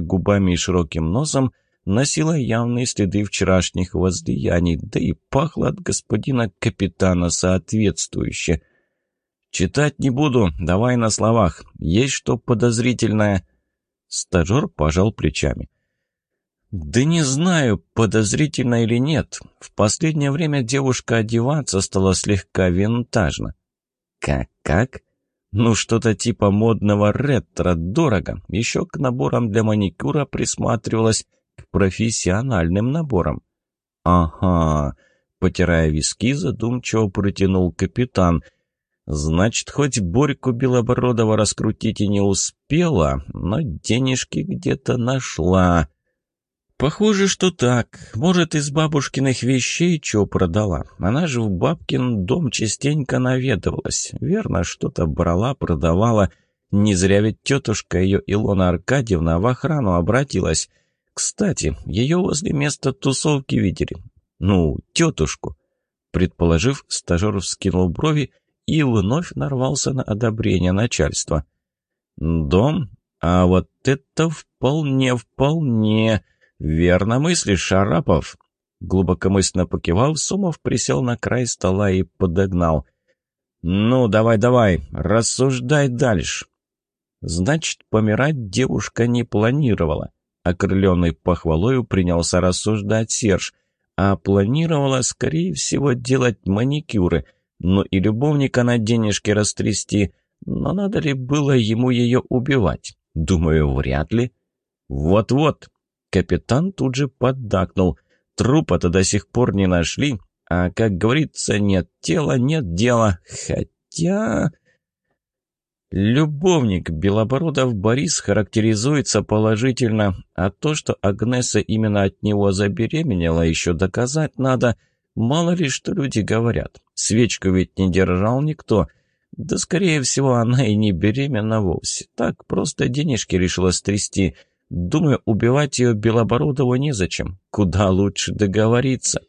губами и широким носом, носила явные следы вчерашних возлияний, да и пахло от господина капитана соответствующе. «Читать не буду, давай на словах. Есть что подозрительное?» Стажер пожал плечами. «Да не знаю, подозрительно или нет. В последнее время девушка одеваться стала слегка винтажно». «Как-как?» «Ну, что-то типа модного ретро, дорого. Еще к наборам для маникюра присматривалась к профессиональным наборам». «Ага», — потирая виски, задумчиво протянул капитан. «Значит, хоть Борьку Белобородова раскрутить и не успела, но денежки где-то нашла». «Похоже, что так. Может, из бабушкиных вещей что продала. Она же в бабкин дом частенько наведывалась. Верно, что-то брала, продавала. Не зря ведь тетушка ее Илона Аркадьевна в охрану обратилась. Кстати, ее возле места тусовки видели. Ну, тетушку». Предположив, стажер вскинул брови и вновь нарвался на одобрение начальства. «Дом? А вот это вполне, вполне...» «Верно мыслишь, Шарапов!» Глубокомысленно покивав, Сумов присел на край стола и подогнал. «Ну, давай-давай, рассуждай дальше». Значит, помирать девушка не планировала. Окрыленный похвалою принялся рассуждать Серж, а планировала, скорее всего, делать маникюры, ну и любовника на денежки растрясти, но надо ли было ему ее убивать? Думаю, вряд ли. Вот-вот, Капитан тут же поддакнул. Трупа-то до сих пор не нашли, а, как говорится, нет тела, нет дела. Хотя... Любовник Белобородов Борис характеризуется положительно, а то, что Агнеса именно от него забеременела, еще доказать надо. Мало ли, что люди говорят. Свечку ведь не держал никто. Да, скорее всего, она и не беременна вовсе. Так, просто денежки решила стрясти. Думаю, убивать ее Белобородову незачем. Куда лучше договориться.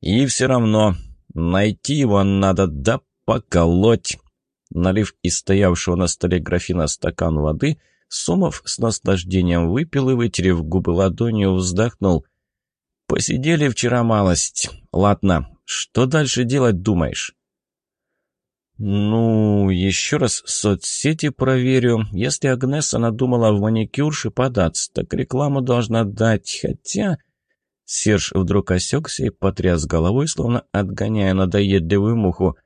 И все равно найти его надо да поколоть. Налив из стоявшего на столе графина стакан воды, Сомов с наслаждением выпил и, вытерев губы ладонью, вздохнул. «Посидели вчера малость. Ладно, что дальше делать думаешь?» «Ну, еще раз соцсети проверю. Если Агнеса надумала в маникюрши податься, так рекламу должна дать, хотя...» Серж вдруг осекся и потряс головой, словно отгоняя надоедливую муху.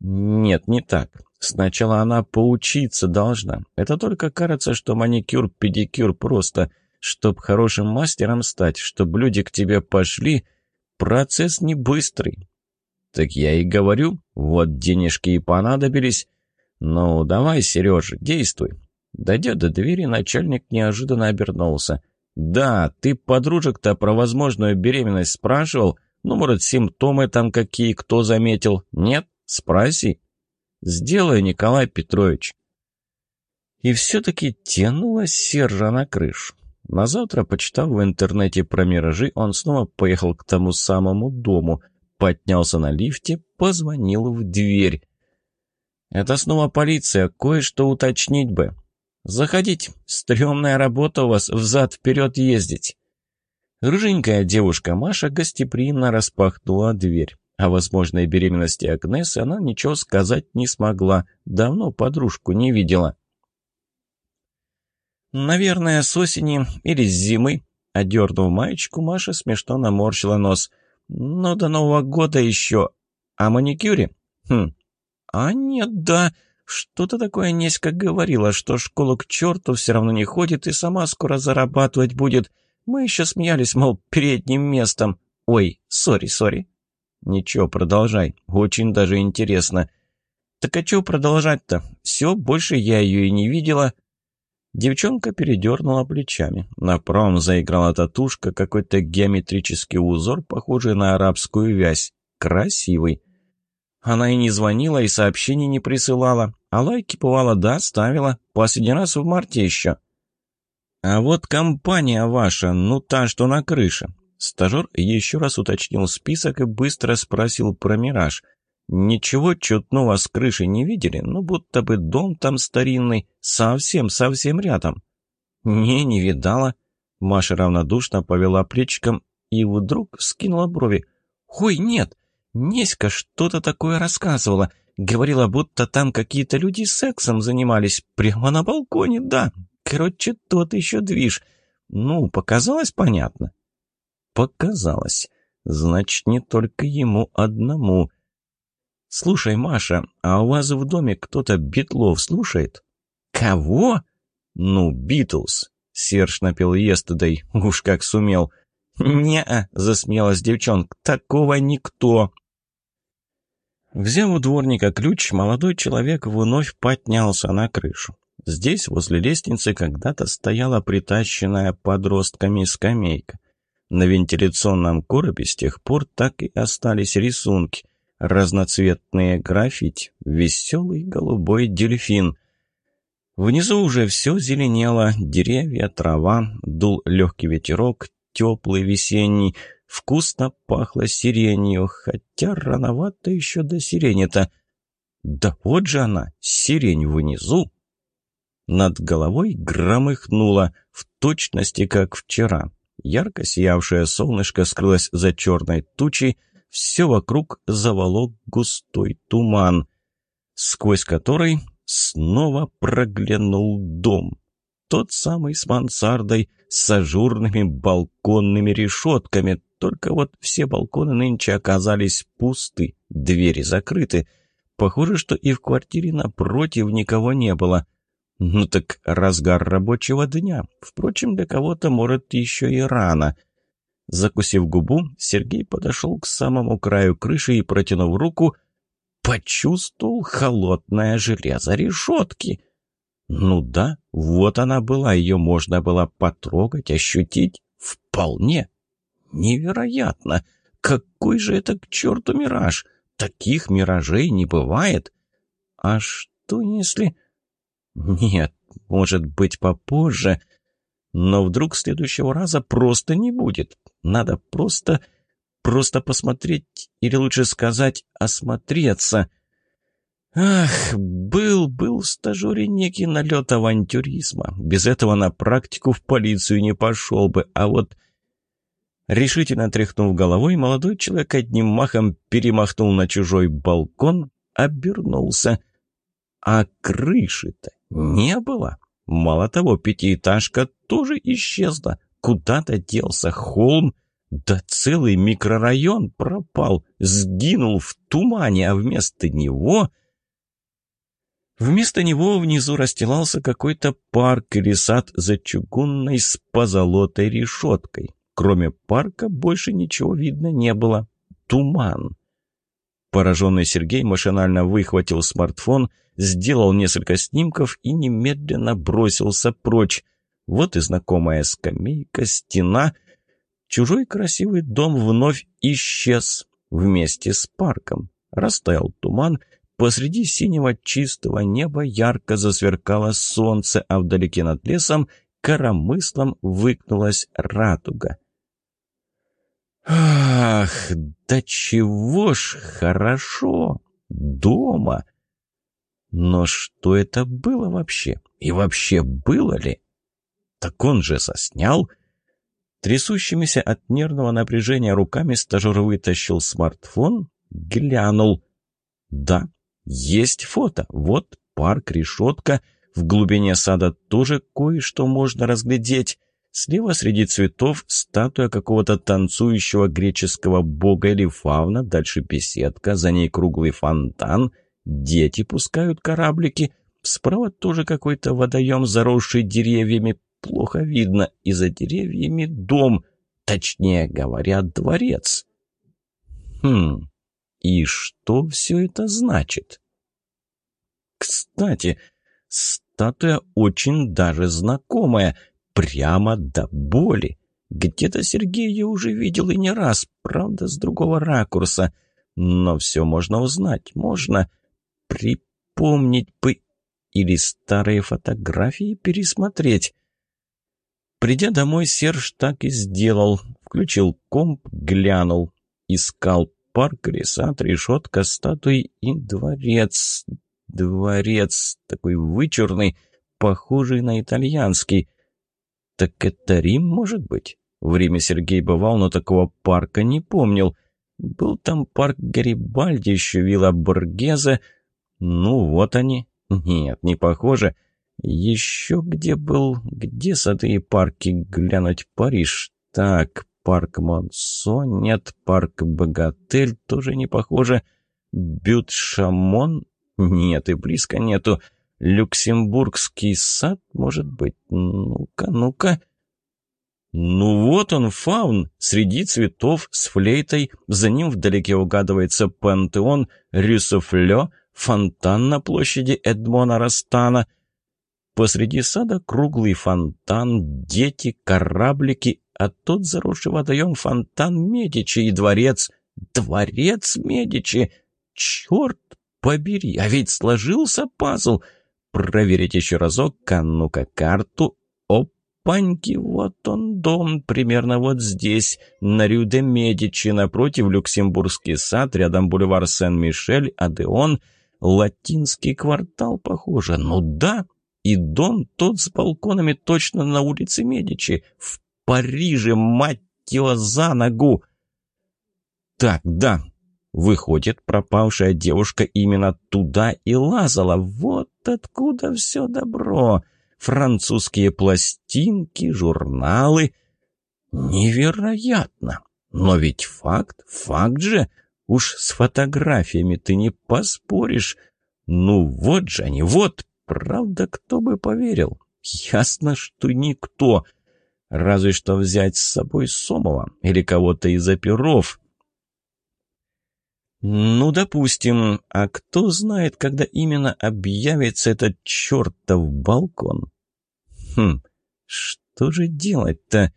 «Нет, не так. Сначала она поучиться должна. Это только кажется, что маникюр-педикюр просто. Чтоб хорошим мастером стать, чтоб люди к тебе пошли, процесс не быстрый. «Так я и говорю, вот денежки и понадобились. Ну, давай, Сережа, действуй». Дойдя до двери, начальник неожиданно обернулся. «Да, ты подружек-то про возможную беременность спрашивал? Ну, может, симптомы там какие, кто заметил? Нет? Спроси». «Сделаю, Николай Петрович». И все-таки тянуло Сержа на крышу. На завтра, почитав в интернете про миражи, он снова поехал к тому самому дому – поднялся на лифте, позвонил в дверь. «Это снова полиция, кое-что уточнить бы». «Заходите, стрёмная работа у вас взад-вперед ездить». Рыженькая девушка Маша гостеприимно распахнула дверь. О возможной беременности Агнесы она ничего сказать не смогла, давно подружку не видела. «Наверное, с осени или с зимы», — одернув маечку, Маша смешно наморщила нос — но до Нового года еще. А маникюре? Хм. А нет, да. Что-то такое Неська говорила, что школу к черту все равно не ходит и сама скоро зарабатывать будет. Мы еще смеялись, мол, передним местом. Ой, сори, сори. Ничего, продолжай. Очень даже интересно. Так а что продолжать-то? Все, больше я ее и не видела. Девчонка передернула плечами. На правом заиграла татушка, какой-то геометрический узор, похожий на арабскую вязь. Красивый. Она и не звонила, и сообщений не присылала. А лайки, бывало, да, ставила. Последний раз в марте еще. А вот компания ваша, ну та, что на крыше. Стажер еще раз уточнил список и быстро спросил про «Мираж». Ничего чудного с крыши не видели, ну будто бы дом там старинный, совсем-совсем рядом. «Не, не видала». Маша равнодушно повела плечиком и вдруг скинула брови. «Ой, нет, Неська что-то такое рассказывала. Говорила, будто там какие-то люди сексом занимались. Прямо на балконе, да. Короче, тот еще движ. Ну, показалось понятно?» «Показалось. Значит, не только ему одному». «Слушай, Маша, а у вас в доме кто-то Битлов слушает?» «Кого?» «Ну, Битлз». Серж напел естедой, уж как сумел. «Не-а», — засмеялась девчонка, — «такого никто». Взяв у дворника ключ, молодой человек вновь поднялся на крышу. Здесь, возле лестницы, когда-то стояла притащенная подростками скамейка. На вентиляционном коробе с тех пор так и остались рисунки. Разноцветные граффити, веселый голубой дельфин. Внизу уже все зеленело, деревья, трава, дул легкий ветерок, теплый весенний, вкусно пахло сиренью, хотя рановато еще до сирени-то. Да вот же она, сирень внизу. Над головой громыхнуло, в точности как вчера. Ярко сиявшее солнышко скрылось за черной тучей, все вокруг заволок густой туман, сквозь который снова проглянул дом. Тот самый с мансардой, с ажурными балконными решетками, только вот все балконы нынче оказались пусты, двери закрыты. Похоже, что и в квартире напротив никого не было. Ну так разгар рабочего дня. Впрочем, для кого-то, может, еще и рано. Закусив губу, Сергей подошел к самому краю крыши и, протянув руку, почувствовал холодное железо решетки. Ну да, вот она была, ее можно было потрогать, ощутить. Вполне. Невероятно! Какой же это к черту мираж? Таких миражей не бывает. А что если... Нет, может быть, попозже. Но вдруг следующего раза просто не будет. Надо просто... просто посмотреть, или лучше сказать, осмотреться. Ах, был, был в стажере некий налет авантюризма. Без этого на практику в полицию не пошел бы, а вот... Решительно тряхнув головой, молодой человек одним махом перемахнул на чужой балкон, обернулся. А крыши-то не было. Мало того, пятиэтажка тоже исчезла. Куда-то делся холм, да целый микрорайон пропал, сгинул в тумане, а вместо него... Вместо него внизу расстилался какой-то парк или сад за чугунной с позолотой решеткой. Кроме парка больше ничего видно не было. Туман. Пораженный Сергей машинально выхватил смартфон, сделал несколько снимков и немедленно бросился прочь. Вот и знакомая скамейка, стена. Чужой красивый дом вновь исчез вместе с парком. Растаял туман, посреди синего чистого неба ярко засверкало солнце, а вдалеке над лесом коромыслом выкнулась радуга. «Ах, да чего ж хорошо! Дома!» Но что это было вообще? И вообще было ли? Так он же соснял. Трясущимися от нервного напряжения руками стажер вытащил смартфон, глянул. Да, есть фото. Вот парк, решетка. В глубине сада тоже кое-что можно разглядеть. Слева среди цветов статуя какого-то танцующего греческого бога или фауна, дальше беседка, за ней круглый фонтан, дети пускают кораблики, справа тоже какой-то водоем, заросший деревьями, плохо видно, и за деревьями дом, точнее говоря, дворец. Хм, и что все это значит? Кстати, статуя очень даже знакомая — прямо до боли. Где-то Сергей ее уже видел и не раз, правда, с другого ракурса. Но все можно узнать, можно припомнить бы или старые фотографии пересмотреть. Придя домой, Серж так и сделал. Включил комп, глянул. Искал парк, ресат, решетка, статуи и дворец. Дворец такой вычурный, похожий на итальянский. Так это Рим, может быть? В Риме Сергей бывал, но такого парка не помнил. Был там парк Гарибальди, еще вилла Боргезе. Ну, вот они. Нет, не похоже. Еще где был? Где сады и парки? Глянуть Париж. Так, парк Монсо, нет, парк Богатель, тоже не похоже. Бют-Шамон? Нет, и близко нету. Люксембургский сад, может быть? Ну-ка, ну-ка. Ну вот он, фаун, среди цветов, с флейтой, за ним вдалеке угадывается пантеон, рюсофлё, фонтан на площади Эдмона Растана. Посреди сада круглый фонтан, дети, кораблики, а тот заросший водоем фонтан Медичи и дворец. Дворец Медичи! Черт побери, а ведь сложился пазл! Проверить еще разок, а ну-ка карту. Опаньки, вот он дом, примерно вот здесь, на Рю-де Медичи, напротив Люксембургский сад, рядом бульвар Сен-Мишель, Адеон, латинский квартал, похоже. Ну да, и дом тот с балконами точно на улице Медичи, в Париже, мать его, за ногу. Так, да, Выходит, пропавшая девушка именно туда и лазала. Вот откуда все добро. Французские пластинки, журналы. Невероятно. Но ведь факт, факт же. Уж с фотографиями ты не поспоришь. Ну вот же они, вот. Правда, кто бы поверил? Ясно, что никто. Разве что взять с собой Сомова или кого-то из оперов. «Ну, допустим. А кто знает, когда именно объявится этот чертов балкон?» «Хм, что же делать-то?»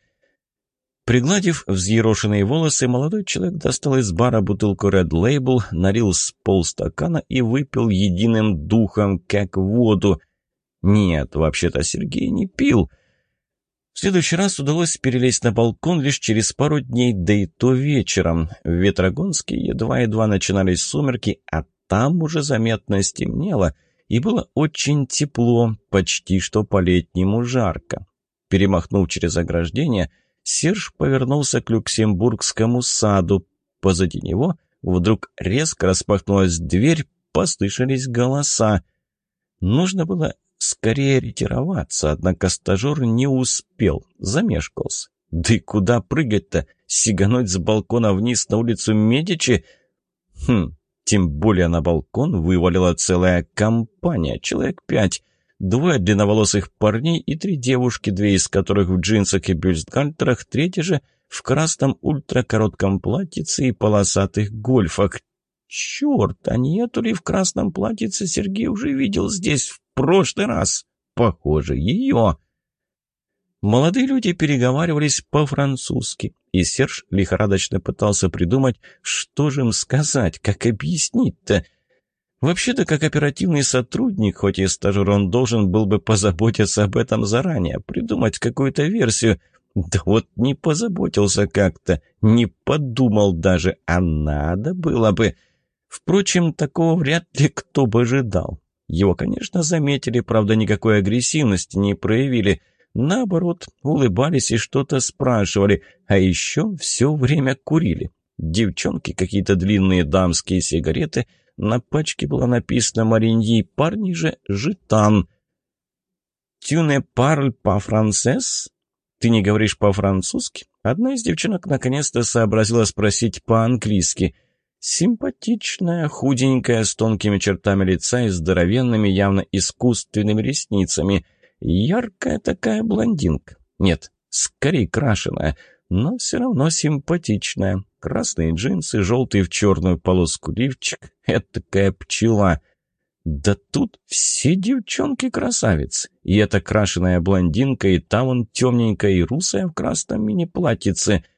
Пригладив взъерошенные волосы, молодой человек достал из бара бутылку Red Label, налил с полстакана и выпил единым духом, как воду. Нет, вообще-то Сергей не пил — в следующий раз удалось перелезть на балкон лишь через пару дней, да и то вечером. В Ветрогонске едва-едва начинались сумерки, а там уже заметно стемнело, и было очень тепло, почти что по-летнему жарко. Перемахнув через ограждение, Серж повернулся к Люксембургскому саду. Позади него вдруг резко распахнулась дверь, послышались голоса. Нужно было скорее ретироваться, однако стажер не успел, замешкался. Да и куда прыгать-то? Сигануть с балкона вниз на улицу Медичи? Хм, тем более на балкон вывалила целая компания, человек пять. Двое длинноволосых парней и три девушки, две из которых в джинсах и бюстгальтерах, третья же в красном ультракоротком платьице и полосатых гольфах. Черт, а не эту ли в красном платьице Сергей уже видел здесь в прошлый раз. Похоже, ее. Молодые люди переговаривались по-французски, и Серж лихорадочно пытался придумать, что же им сказать, как объяснить-то. Вообще-то, как оперативный сотрудник, хоть и стажер, он должен был бы позаботиться об этом заранее, придумать какую-то версию. Да вот не позаботился как-то, не подумал даже, а надо было бы. Впрочем, такого вряд ли кто бы ожидал. Его, конечно, заметили, правда, никакой агрессивности не проявили. Наоборот, улыбались и что-то спрашивали, а еще все время курили. Девчонки какие-то длинные дамские сигареты, на пачке было написано «Мариньи», парни же «Житан». «Тюне парль по-францез?» «Ты не говоришь по-французски?» Одна из девчонок наконец-то сообразила спросить по-английски – Симпатичная, худенькая, с тонкими чертами лица и здоровенными, явно искусственными ресницами. Яркая такая блондинка. Нет, скорее крашеная, но все равно симпатичная. Красные джинсы, желтый в черную полоску лифчик. Это такая пчела. Да тут все девчонки красавицы. И эта крашеная блондинка, и та вон темненькая и русая в красном мини-платьице —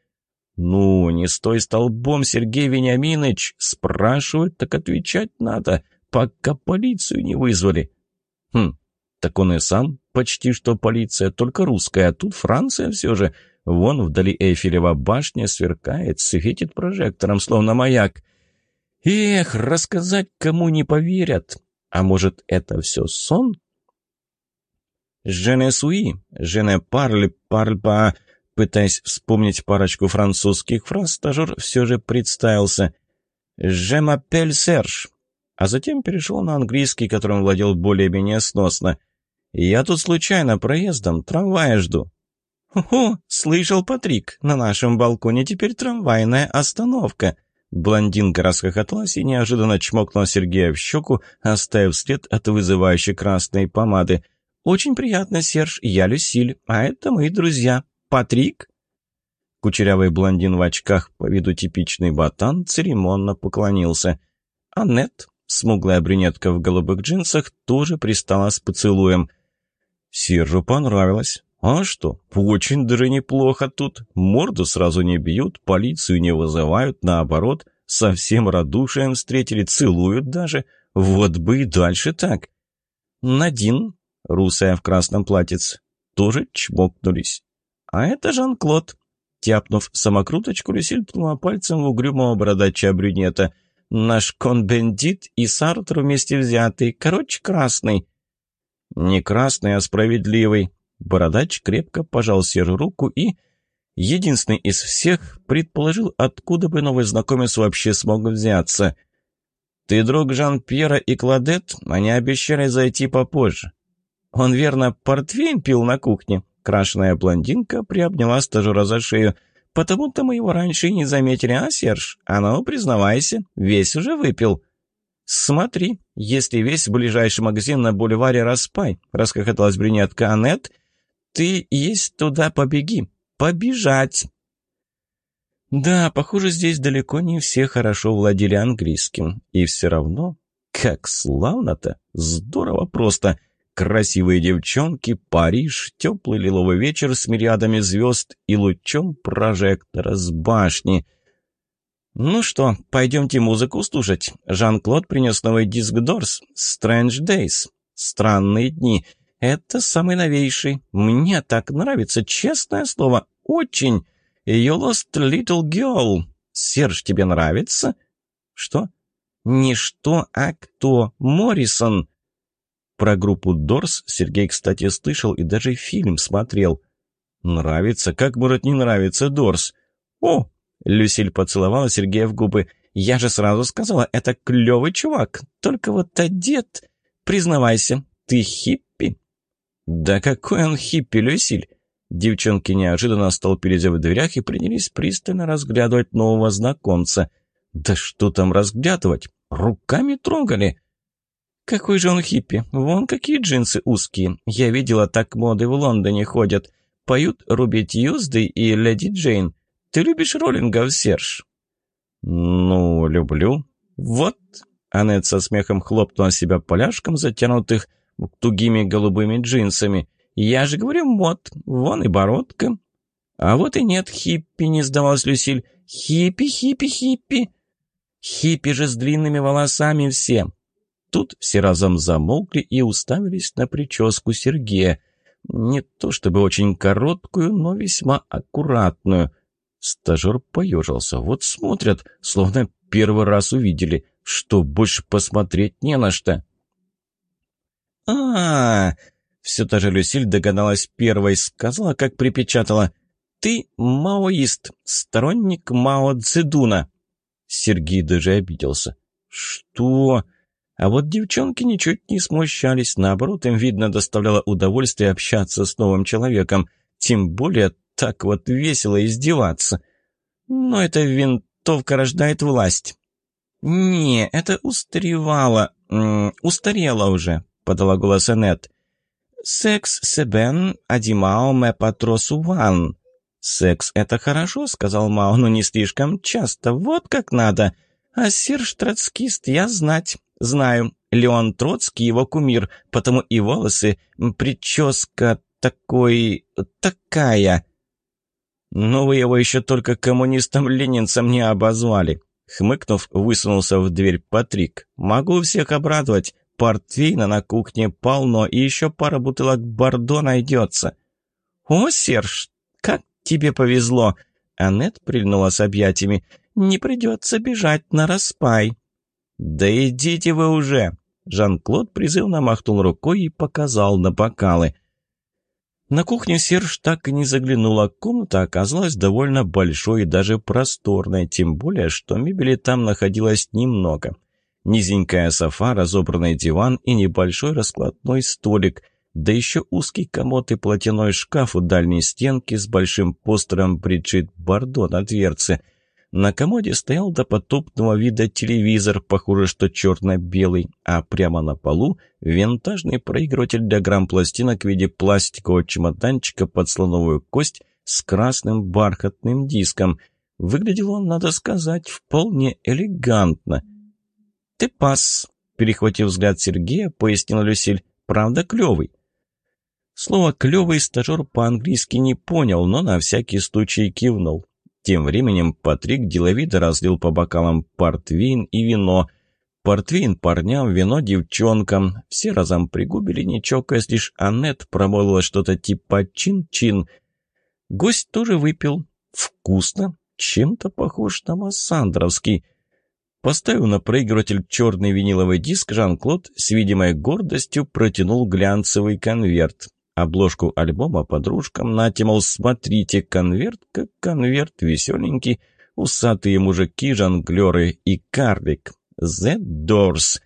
«Ну, не стой столбом, Сергей Вениаминович! Спрашивают, так отвечать надо, пока полицию не вызвали». «Хм, так он и сам почти что полиция, только русская, а тут Франция все же. Вон вдали Эйфелева башня сверкает, светит прожектором, словно маяк. Эх, рассказать кому не поверят. А может, это все сон?» «Je суи, suis, парль не Пытаясь вспомнить парочку французских фраз, стажер все же представился. «Je m'appelle Серж». А затем перешел на английский, которым владел более-менее сносно. «Я тут случайно проездом, трамвая жду». «О, слышал, Патрик, на нашем балконе теперь трамвайная остановка». Блондинка расхохоталась и неожиданно чмокнула Сергея в щеку, оставив след от вызывающей красной помады. «Очень приятно, Серж, я Люсиль, а это мои друзья. Патрик?» Кучерявый блондин в очках, по виду типичный ботан, церемонно поклонился. Аннет, смуглая брюнетка в голубых джинсах, тоже пристала с поцелуем. Сержу понравилось. А что, очень даже неплохо тут. Морду сразу не бьют, полицию не вызывают, наоборот, совсем радушием встретили, целуют даже. Вот бы и дальше так. Надин, русая в красном платьице, тоже чмокнулись. А это Жан-Клод. Тяпнув самокруточку, Люсиль ткнула пальцем в угрюмого бородача брюнета. «Наш конбендит и Сартр вместе взятый. Короче, красный». «Не красный, а справедливый». Бородач крепко пожал Сержу руку и, единственный из всех, предположил, откуда бы новый знакомец вообще смог взяться. «Ты друг Жан-Пьера и Кладет? Они обещали зайти попозже». «Он, верно, портвейн пил на кухне?» Крашеная блондинка приобняла стажера за шею. «Потому-то мы его раньше и не заметили, а, Серж? А ну, признавайся, весь уже выпил». «Смотри, если весь ближайший магазин на бульваре Распай», — расхохоталась брюнетка Аннет, — «ты есть туда побеги. Побежать!» Да, похоже, здесь далеко не все хорошо владели английским. И все равно, как славно-то, здорово просто. Красивые девчонки, Париж, теплый лиловый вечер с мириадами звезд и лучом прожектора с башни. «Ну что, пойдемте музыку слушать. Жан-Клод принес новый диск Дорс. Strange Days. Странные дни. Это самый новейший. Мне так нравится, честное слово. Очень. You lost little girl. Серж, тебе нравится?» «Что?» «Не что, а кто. Моррисон». Про группу Дорс Сергей, кстати, слышал и даже фильм смотрел. «Нравится? Как может не нравиться Дорс?» «О!» — Люсиль поцеловала Сергея в губы. «Я же сразу сказала, это клевый чувак. Только вот одет... Признавайся, ты хиппи?» «Да какой он хиппи, Люсиль!» Девчонки неожиданно столпились в дверях и принялись пристально разглядывать нового знакомца. «Да что там разглядывать? Руками трогали!» «Какой же он хиппи! Вон какие джинсы узкие! Я видела, так моды в Лондоне ходят. Поют Руби Тьюзды и Леди Джейн. Ты любишь роллингов, Серж?» «Ну, люблю». «Вот!» Аннет со смехом хлопнула себя поляшком, затянутых тугими голубыми джинсами. «Я же говорю, мод. Вон и бородка». «А вот и нет хиппи», — не сдавалась Люсиль. «Хиппи, хиппи, хиппи». «Хиппи же с длинными волосами все. Тут все разом замолкли и уставились на прическу Сергея. Не то чтобы очень короткую, но весьма аккуратную. Стажер поежился. Вот смотрят, словно первый раз увидели, что больше посмотреть не на что. А, Все та же Люсиль догадалась первой, сказала, как припечатала. «Ты маоист, сторонник Мао Цзэдуна». Сергей даже обиделся. «Что?» А вот девчонки ничуть не смущались, наоборот, им, видно, доставляло удовольствие общаться с новым человеком, тем более так вот весело издеваться. Но эта винтовка рождает власть. «Не, это устаревало, устарело уже», — подала голос Энет. «Секс себен адимао ме патросу ван». «Секс — это хорошо», — сказал Мао, — «но не слишком часто, вот как надо. А Серж Троцкист я знать». Знаю, Леон Троцкий его кумир, потому и волосы, прическа такой... такая. Но вы его еще только коммунистом-ленинцем не обозвали. Хмыкнув, высунулся в дверь Патрик. «Могу всех обрадовать. Портвейна на кухне полно, и еще пара бутылок Бордо найдется». «О, Серж, как тебе повезло!» Аннет прильнула с объятиями. «Не придется бежать на распай». «Да идите вы уже!» Жан-Клод призывно махнул рукой и показал на бокалы. На кухню Серж так и не заглянула. Комната оказалась довольно большой и даже просторной, тем более, что мебели там находилось немного. Низенькая софа, разобранный диван и небольшой раскладной столик, да еще узкий комод и платяной шкаф у дальней стенки с большим постером Бриджит Бардо на дверце – на комоде стоял допотопного вида телевизор, похоже, что черно-белый, а прямо на полу винтажный проигрыватель для грамм-пластинок в виде пластикового чемоданчика под слоновую кость с красным бархатным диском. Выглядел он, надо сказать, вполне элегантно. «Ты пас», — перехватив взгляд Сергея, пояснил Люсиль. «Правда, клевый». Слово «клевый» стажер по-английски не понял, но на всякий случай кивнул. Тем временем Патрик деловито разлил по бокалам портвейн и вино. Портвейн парням, вино девчонкам. Все разом пригубили, не чокаясь, лишь Аннет промолвила что-то типа чин-чин. Гость тоже выпил. Вкусно. Чем-то похож на массандровский. Поставив на проигрыватель черный виниловый диск, Жан-Клод с видимой гордостью протянул глянцевый конверт. Обложку альбома подружкам нате, мол, смотрите, конверт как конверт, веселенький, усатые мужики, жонглеры и карлик. The Doors.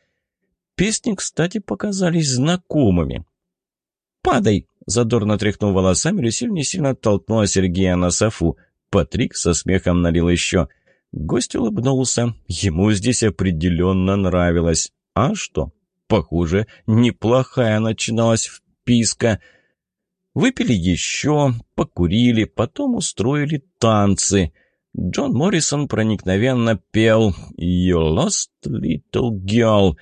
Песни, кстати, показались знакомыми. «Падай!» — задорно тряхнув волосами, Люсиль не сильно толкнула Сергея на софу. Патрик со смехом налил еще. Гость улыбнулся. Ему здесь определенно нравилось. А что? Похоже, неплохая начиналась вписка — Выпили еще, покурили, потом устроили танцы. Джон Моррисон проникновенно пел «You lost little girl».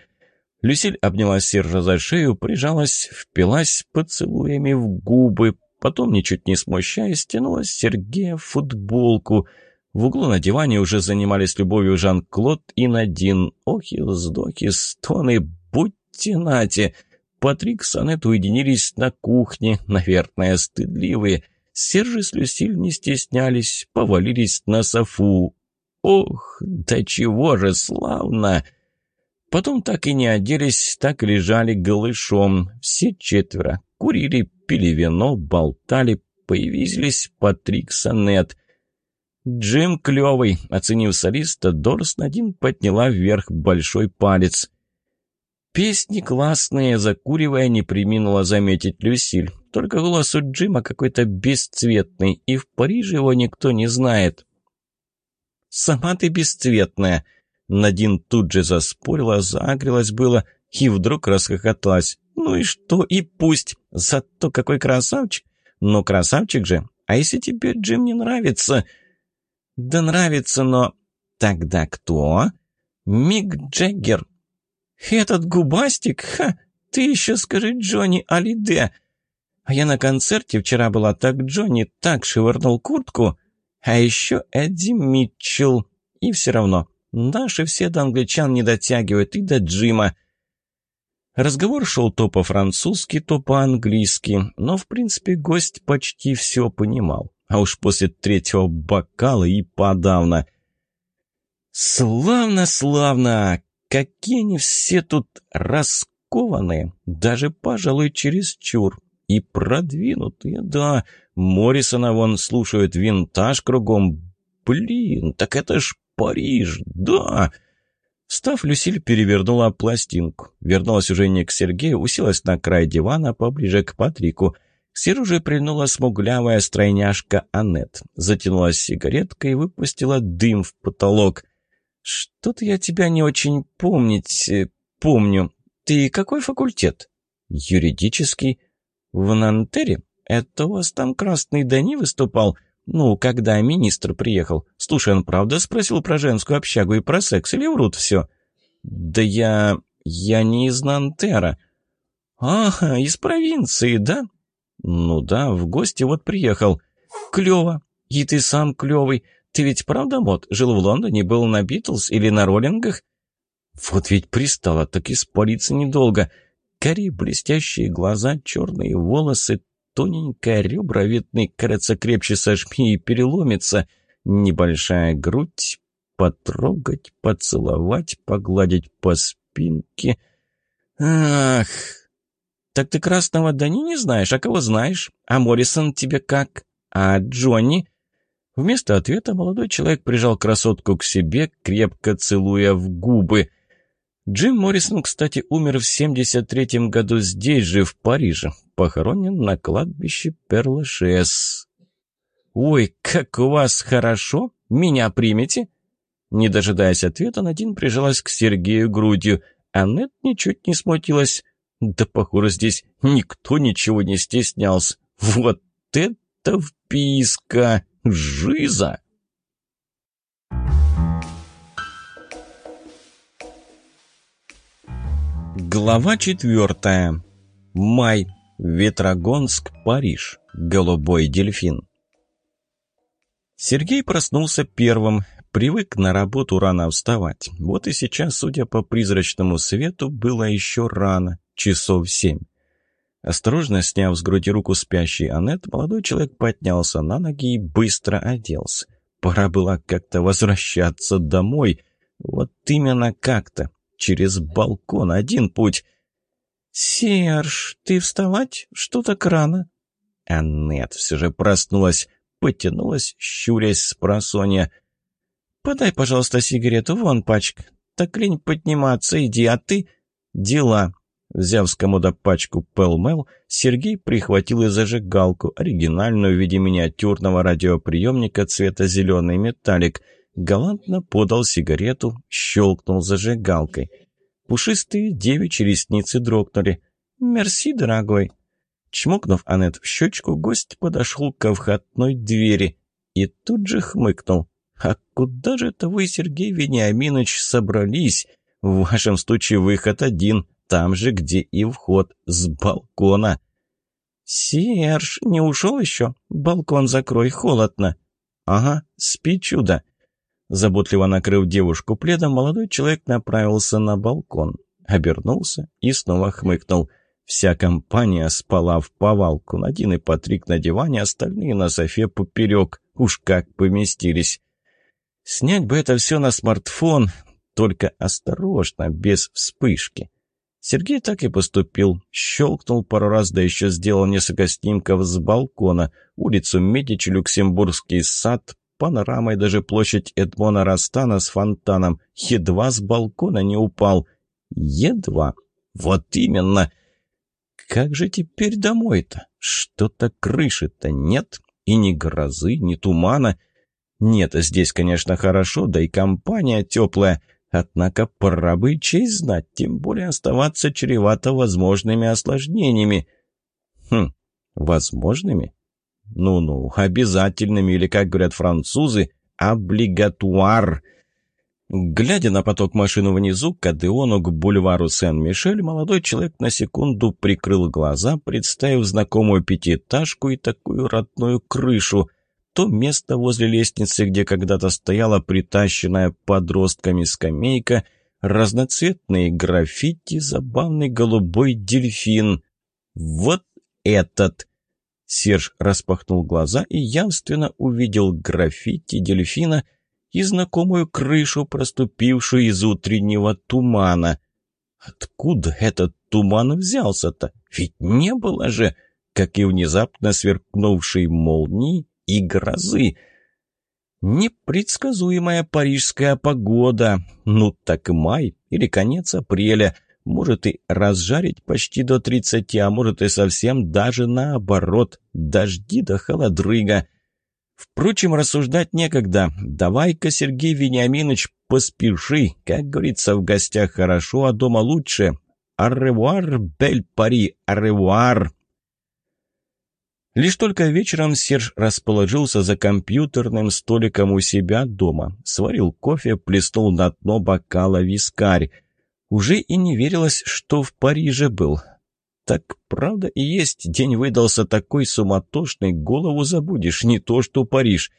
Люсиль обняла Сержа за шею, прижалась, впилась поцелуями в губы, потом, ничуть не смущаясь, стянула Сергея футболку. В углу на диване уже занимались любовью Жан-Клод и Надин. Охи, вздохи, стоны, будьте нате! Патрик с Аннет уединились на кухне, наверное, стыдливые. Сержи с Люсиль не стеснялись, повалились на софу. Ох, да чего же славно! Потом так и не оделись, так лежали голышом. Все четверо. Курили, пили вино, болтали. Появились Патрик с Аннет. «Джим клевый», — оценив солиста, Дорс Надин подняла вверх большой палец. «Песни классные», — закуривая, не приминула заметить Люсиль. «Только голос у Джима какой-то бесцветный, и в Париже его никто не знает». «Сама ты бесцветная!» Надин тут же заспорила, заагрилась было и вдруг расхохоталась. «Ну и что, и пусть! Зато какой красавчик! Ну, красавчик же! А если тебе Джим не нравится?» «Да нравится, но...» «Тогда кто?» «Мик Джеггер!» «Этот губастик? Ха! Ты еще скажи Джонни Алиде!» А я на концерте вчера была, так Джонни так шевырнул куртку. А еще Эдди Митчелл. И все равно, наши все до англичан не дотягивают, и до Джима. Разговор шел то по-французски, то по-английски, но, в принципе, гость почти все понимал. А уж после третьего бокала и подавно. «Славно, славно! Какие они все тут раскованные, даже, пожалуй, чересчур. И продвинутые, да. Моррисона вон слушают винтаж кругом. Блин, так это ж Париж, да. Став, Люсиль перевернула пластинку. Вернулась уже не к Сергею, уселась на край дивана поближе к Патрику. Же прильнула смуглявая стройняшка Аннет. Затянулась сигареткой и выпустила дым в потолок. «Что-то я тебя не очень помнить э, помню. Ты какой факультет?» «Юридический». «В Нантере? Это у вас там Красный Дани выступал?» «Ну, когда министр приехал. Слушай, он правда спросил про женскую общагу и про секс, или врут все?» «Да я... я не из Нантера». «Ага, из провинции, да?» «Ну да, в гости вот приехал». «Клево. И ты сам клевый. Ты ведь правда, Мот, жил в Лондоне, был на Битлз или на роллингах?» «Вот ведь пристала, так испариться недолго. Кори, блестящие глаза, черные волосы, тоненькая ребра, видны, кажется, крепче сожми и переломится. Небольшая грудь, потрогать, поцеловать, погладить по спинке. Ах!» Так ты Красного Дани не знаешь, а кого знаешь? А Моррисон тебе как? А Джонни?» Вместо ответа молодой человек прижал красотку к себе, крепко целуя в губы. Джим Моррисон, кстати, умер в 73-м году здесь же, в Париже. Похоронен на кладбище Перлашес. «Ой, как у вас хорошо! Меня примете?» Не дожидаясь ответа, Надин прижалась к Сергею грудью. Аннет ничуть не смутилась. Да, похоже, здесь никто ничего не стеснялся. Вот это вписка! Жиза! Глава четвертая. Май. Ветрогонск, Париж. Голубой дельфин. Сергей проснулся первым, привык на работу рано вставать. Вот и сейчас, судя по призрачному свету, было еще рано, часов семь. Осторожно сняв с груди руку спящей Аннет, молодой человек поднялся на ноги и быстро оделся. Пора было как-то возвращаться домой. Вот именно как-то. Через балкон один путь. «Серж, ты вставать? Что так рано?» Аннет все же проснулась, потянулась, щурясь с просонья. «Подай, пожалуйста, сигарету, вон пачка. Так лень подниматься, иди, а ты...» «Дела», Взяв с комода пачку Пелмел, Сергей прихватил и зажигалку, оригинальную в виде миниатюрного радиоприемника цвета зеленый металлик. Галантно подал сигарету, щелкнул зажигалкой. Пушистые девичьи ресницы дрогнули. «Мерси, дорогой!» Чмокнув Аннет в щечку, гость подошел ко входной двери и тут же хмыкнул. «А куда же это вы, Сергей Вениаминович, собрались? В вашем случае выход один — там же, где и вход, с балкона. «Серж, не ушел еще? Балкон закрой, холодно». «Ага, спи, чудо». Заботливо накрыв девушку пледом, молодой человек направился на балкон. Обернулся и снова хмыкнул. Вся компания спала в повалку. Надин и Патрик на диване, остальные на софе поперек. Уж как поместились. Снять бы это все на смартфон, только осторожно, без вспышки. Сергей так и поступил. Щелкнул пару раз, да еще сделал несколько снимков с балкона. Улицу Медичи, Люксембургский сад, панорамой даже площадь Эдмона Растана с фонтаном. Едва с балкона не упал. Едва. Вот именно. Как же теперь домой-то? Что-то крыши-то нет. И ни грозы, ни тумана. Нет, здесь, конечно, хорошо, да и компания теплая. Однако пора бы честь знать, тем более оставаться чревато возможными осложнениями. Хм, возможными? Ну-ну, обязательными, или, как говорят французы, облигатуар. Глядя на поток машин внизу, к Адеону, к бульвару Сен-Мишель, молодой человек на секунду прикрыл глаза, представив знакомую пятиэтажку и такую родную крышу — то место возле лестницы, где когда-то стояла притащенная подростками скамейка, разноцветные граффити, забавный голубой дельфин. Вот этот! Серж распахнул глаза и явственно увидел граффити дельфина и знакомую крышу, проступившую из утреннего тумана. Откуда этот туман взялся-то? Ведь не было же, как и внезапно сверкнувшей молнии, и грозы. Непредсказуемая парижская погода. Ну так май или конец апреля. Может и разжарить почти до тридцати, а может и совсем даже наоборот. Дожди да холодрыга. Впрочем, рассуждать некогда. Давай-ка, Сергей Вениаминович, поспеши. Как говорится, в гостях хорошо, а дома лучше. Арревуар, бель пари, арревуар. Лишь только вечером Серж расположился за компьютерным столиком у себя дома, сварил кофе, плеснул на дно бокала вискарь. Уже и не верилось, что в Париже был. Так правда и есть, день выдался такой суматошный, голову забудешь, не то что Париж.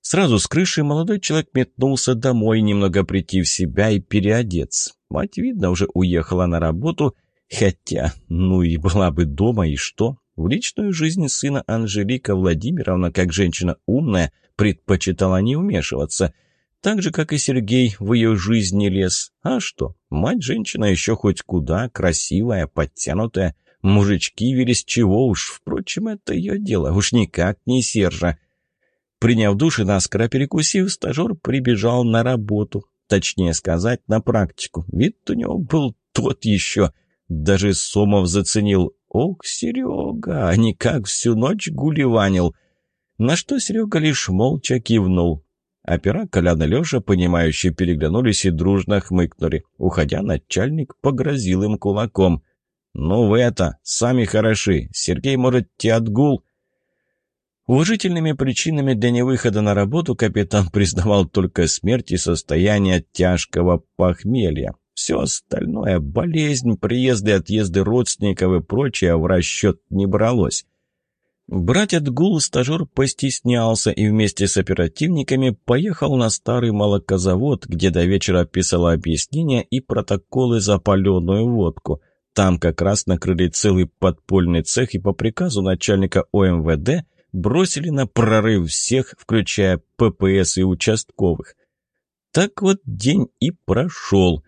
Сразу с крыши молодой человек метнулся домой, немного прийти в себя и переодеться. Мать, видно, уже уехала на работу, хотя, ну и была бы дома, и что? В личную жизнь сына Анжелика Владимировна, как женщина умная, предпочитала не вмешиваться. Так же, как и Сергей в ее жизни лез. А что, мать женщина еще хоть куда, красивая, подтянутая, Мужички велись чего уж, впрочем, это ее дело, уж никак не Сержа. Приняв душ и наскоро перекусив, стажер прибежал на работу. Точнее сказать, на практику. Вид у него был тот еще. Даже Сомов заценил. «Ох, Серега, а не как всю ночь гуливанил!» На что Серега лишь молча кивнул. Опера Колян и Леша, понимающие, переглянулись и дружно хмыкнули. Уходя, начальник погрозил им кулаком. «Ну вы это, сами хороши. Сергей, может, те отгул?» Уважительными причинами для невыхода на работу капитан признавал только смерть и состояние тяжкого похмелья. Все остальное – болезнь, приезды, отъезды родственников и прочее – в расчет не бралось. Брать отгул стажер постеснялся и вместе с оперативниками поехал на старый молокозавод, где до вечера писал объяснения и протоколы за паленую водку. Там как раз накрыли целый подпольный цех и по приказу начальника ОМВД бросили на прорыв всех, включая ППС и участковых. Так вот день и прошел –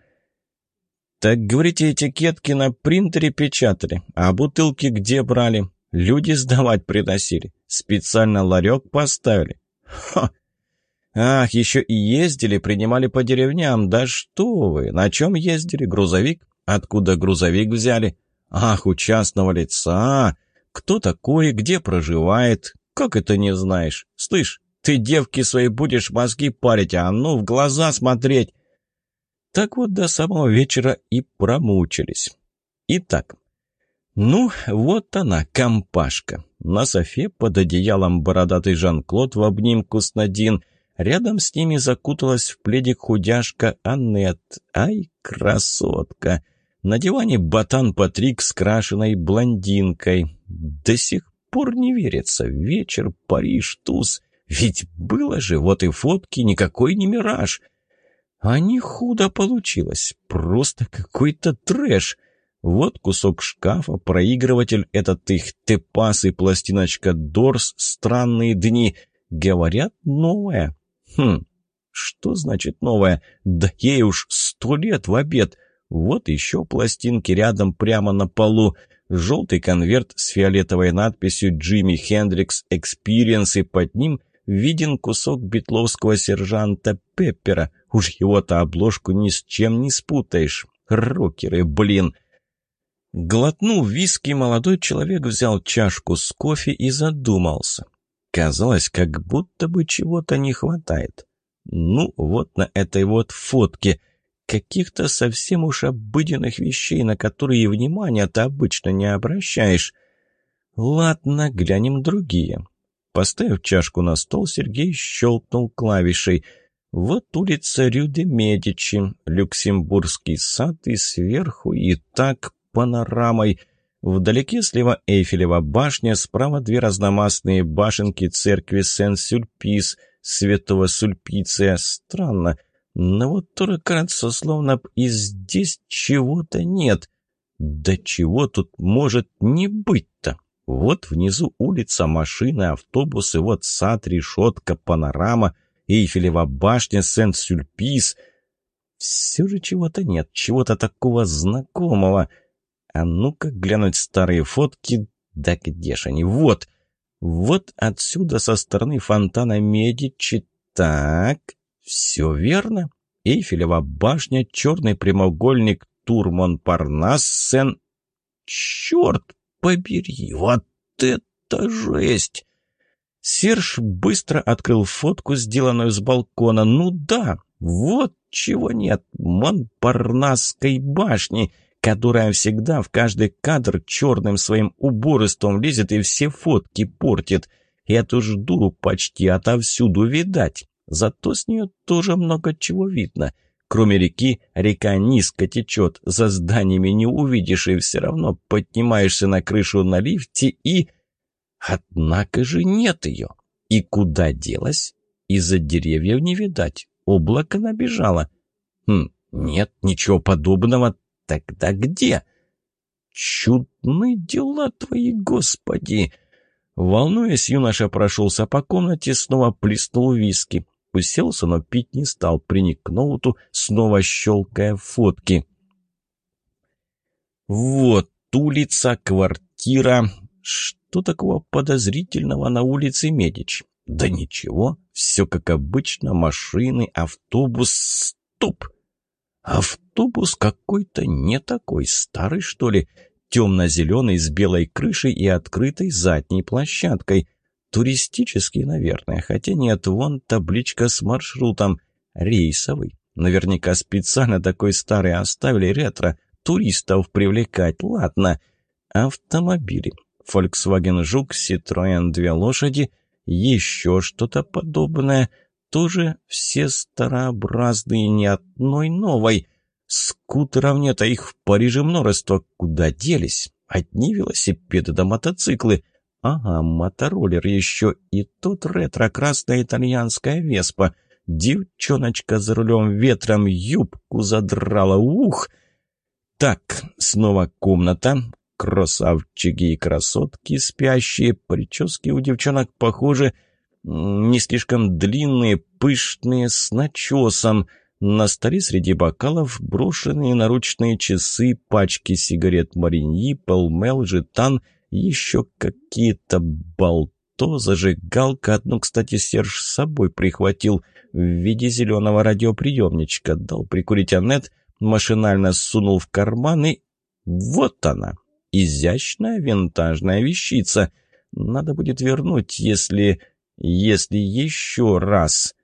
«Так, говорите, этикетки на принтере печатали, а бутылки где брали? Люди сдавать приносили. Специально ларек поставили. Ха! Ах, еще и ездили, принимали по деревням. Да что вы, на чем ездили? Грузовик? Откуда грузовик взяли? Ах, у частного лица. Кто такой, где проживает? Как это не знаешь? Слышь, ты девки свои будешь мозги парить, а ну в глаза смотреть. Так вот до самого вечера и промучились. Итак, ну, вот она, компашка. На софе под одеялом бородатый Жан-Клод в обнимку с Надин. Рядом с ними закуталась в пледик худяшка Аннет. Ай, красотка! На диване ботан Патрик с крашеной блондинкой. До сих пор не верится. Вечер, Париж, туз. Ведь было же, вот и фотки, никакой не мираж. А не худо получилось. Просто какой-то трэш. Вот кусок шкафа, проигрыватель, этот их Teppaz и пластиночка Doors, странные дни. Говорят, новая. Хм, что значит новая? Да ей уж сто лет в обед. Вот еще пластинки рядом прямо на полу. Желтый конверт с фиолетовой надписью «Jimi Hendrix Experience» и под ним виден кусок битловского сержанта Пеппера. Уж его-то обложку ни с чем не спутаешь. Рокеры, блин. Глотнув виски, молодой человек взял чашку с кофе и задумался. Казалось, как будто бы чего-то не хватает. Ну, вот на этой вот фотке. Каких-то совсем уж обыденных вещей, на которые внимания-то обычно не обращаешь. Ладно, глянем другие. Поставив чашку на стол, Сергей щелкнул клавишей. Вот улица Рю-де-Медичи, Люксембургский сад и сверху, и так панорамой. Вдалеке слева Эйфелева башня, справа две разномастные башенки церкви Сен-Сюльпис, святого Сульпиция. Странно, но вот тоже кажется, словно и здесь чего-то нет. Да чего тут может не быть-то? Вот внизу улица, машины, автобусы, вот сад, решетка, панорама, Эйфелева башня, Сент-Сюльпис. Все же чего-то нет, чего-то такого знакомого. А ну-ка глянуть старые фотки. Да где ж они? Вот. Вот отсюда со стороны фонтана Медичи. Так, все верно. Эйфелева башня, черный прямоугольник, Турмон Парнас, Сен... Черт побери, вот это жесть! Серж быстро открыл фотку, сделанную с балкона. Ну да, вот чего нет, Монпарнасской башни, которая всегда в каждый кадр черным своим уборством лезет и все фотки портит. Эту ж дуру почти отовсюду видать. Зато с нее тоже много чего видно. Кроме реки, река низко течет, за зданиями не увидишь, и все равно поднимаешься на крышу на лифте и... Однако же нет ее. И куда делась? Из-за деревьев не видать. Облако набежало. Хм, нет, ничего подобного. Тогда где? Чудные дела твои, Господи! Волнуясь, юноша прошелся по комнате, снова плеснул виски. Уселся, но пить не стал, приник к ноуту, снова щелкая фотки. Вот улица, квартира. Что такого подозрительного на улице Медич? Да ничего, все как обычно, машины, автобус. Стоп! Автобус какой-то не такой, старый что ли? Темно-зеленый, с белой крышей и открытой задней площадкой. Туристический, наверное, хотя нет, вон табличка с маршрутом. Рейсовый. Наверняка специально такой старый оставили ретро. Туристов привлекать, ладно. Автомобили. Volkswagen Жук, Citroën две лошади, еще что-то подобное. Тоже все старообразные, ни одной новой. Скутеров нет, а их в Париже множество. Куда делись? Одни велосипеды да мотоциклы. Ага, мотороллер еще и тут ретро-красная итальянская Веспа. Девчоночка за рулем ветром юбку задрала. Ух! Так, снова комната. Красавчики и красотки спящие. Прически у девчонок похожи. Не слишком длинные, пышные, с начесом. На столе среди бокалов брошенные наручные часы, пачки сигарет Мариньи, полмел, жетан, еще какие-то болто, зажигалка. Одну, кстати, Серж с собой прихватил в виде зеленого радиоприемничка. Дал прикурить Аннет, машинально сунул в карман и... Вот она, изящная винтажная вещица. Надо будет вернуть, если... если еще раз...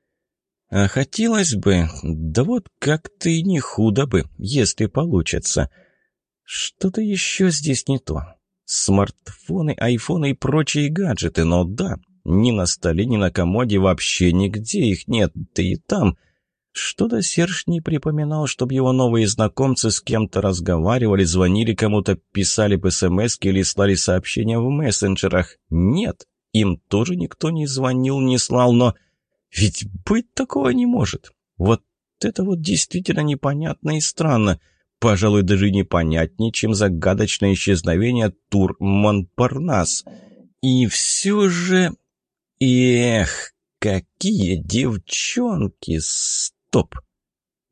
А хотелось бы, да вот как-то и не худо бы, если получится. Что-то еще здесь не то. Смартфоны, айфоны и прочие гаджеты, но да, ни на столе, ни на комоде вообще нигде их нет, да и там... Что-то Серж не припоминал, чтобы его новые знакомцы с кем-то разговаривали, звонили кому-то, писали бы смс или слали сообщения в мессенджерах. Нет, им тоже никто не звонил, не слал, но... Ведь быть такого не может. Вот это вот действительно непонятно и странно. Пожалуй, даже непонятнее, чем загадочное исчезновение Тур Монпарнас. И все же... Эх, какие девчонки! Стоп!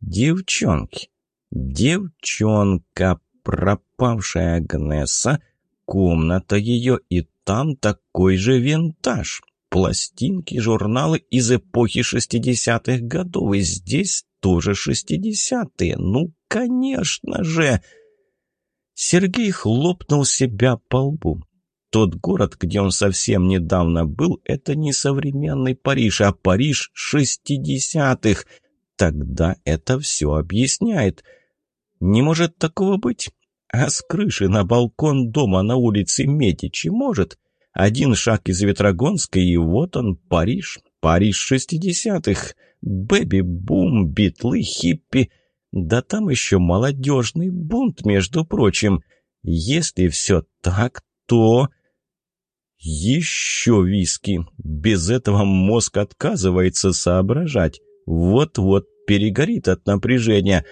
Девчонки! Девчонка, пропавшая Агнеса, комната ее, и там такой же винтаж пластинки, журналы из эпохи 60-х годов. И здесь тоже 60-е. Ну, конечно же! Сергей хлопнул себя по лбу. Тот город, где он совсем недавно был, это не современный Париж, а Париж 60-х. Тогда это все объясняет. Не может такого быть. А с крыши на балкон дома на улице Медичи может. Один шаг из Ветрогонска, и вот он, Париж. Париж шестидесятых. Бэби-бум, битлы, хиппи. Да там еще молодежный бунт, между прочим. Если все так, то... Еще виски. Без этого мозг отказывается соображать. Вот-вот перегорит от напряжения.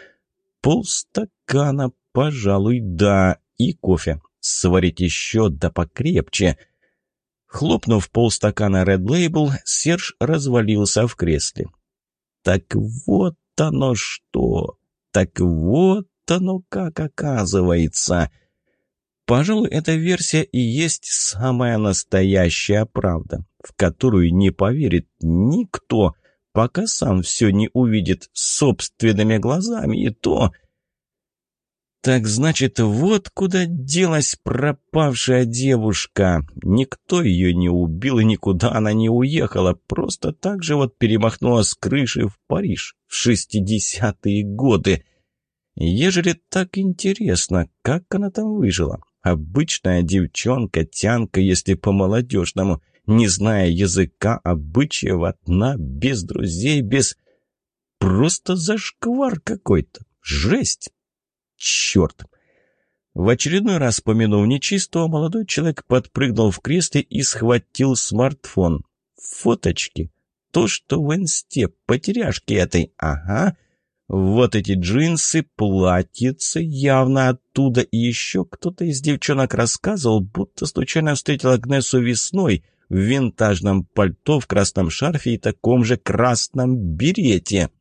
Полстакана, пожалуй, да. И кофе. Сварить еще, да покрепче. — Хлопнув полстакана Red Label, Серж развалился в кресле. «Так вот оно что! Так вот оно как оказывается!» Пожалуй, эта версия и есть самая настоящая правда, в которую не поверит никто, пока сам все не увидит собственными глазами, и то так значит, вот куда делась пропавшая девушка. Никто ее не убил и никуда она не уехала. Просто так же вот перемахнула с крыши в Париж в шестидесятые годы. Ежели так интересно, как она там выжила? Обычная девчонка, тянка, если по-молодежному, не зная языка, обычаев, одна, без друзей, без... Просто зашквар какой-то. Жесть! черт!» В очередной раз, помянув нечистого, молодой человек подпрыгнул в кресле и схватил смартфон. «Фоточки. То, что в инсте, потеряшки этой. Ага. Вот эти джинсы, платьице, явно оттуда. И еще кто-то из девчонок рассказывал, будто случайно встретил Агнесу весной в винтажном пальто, в красном шарфе и таком же красном берете.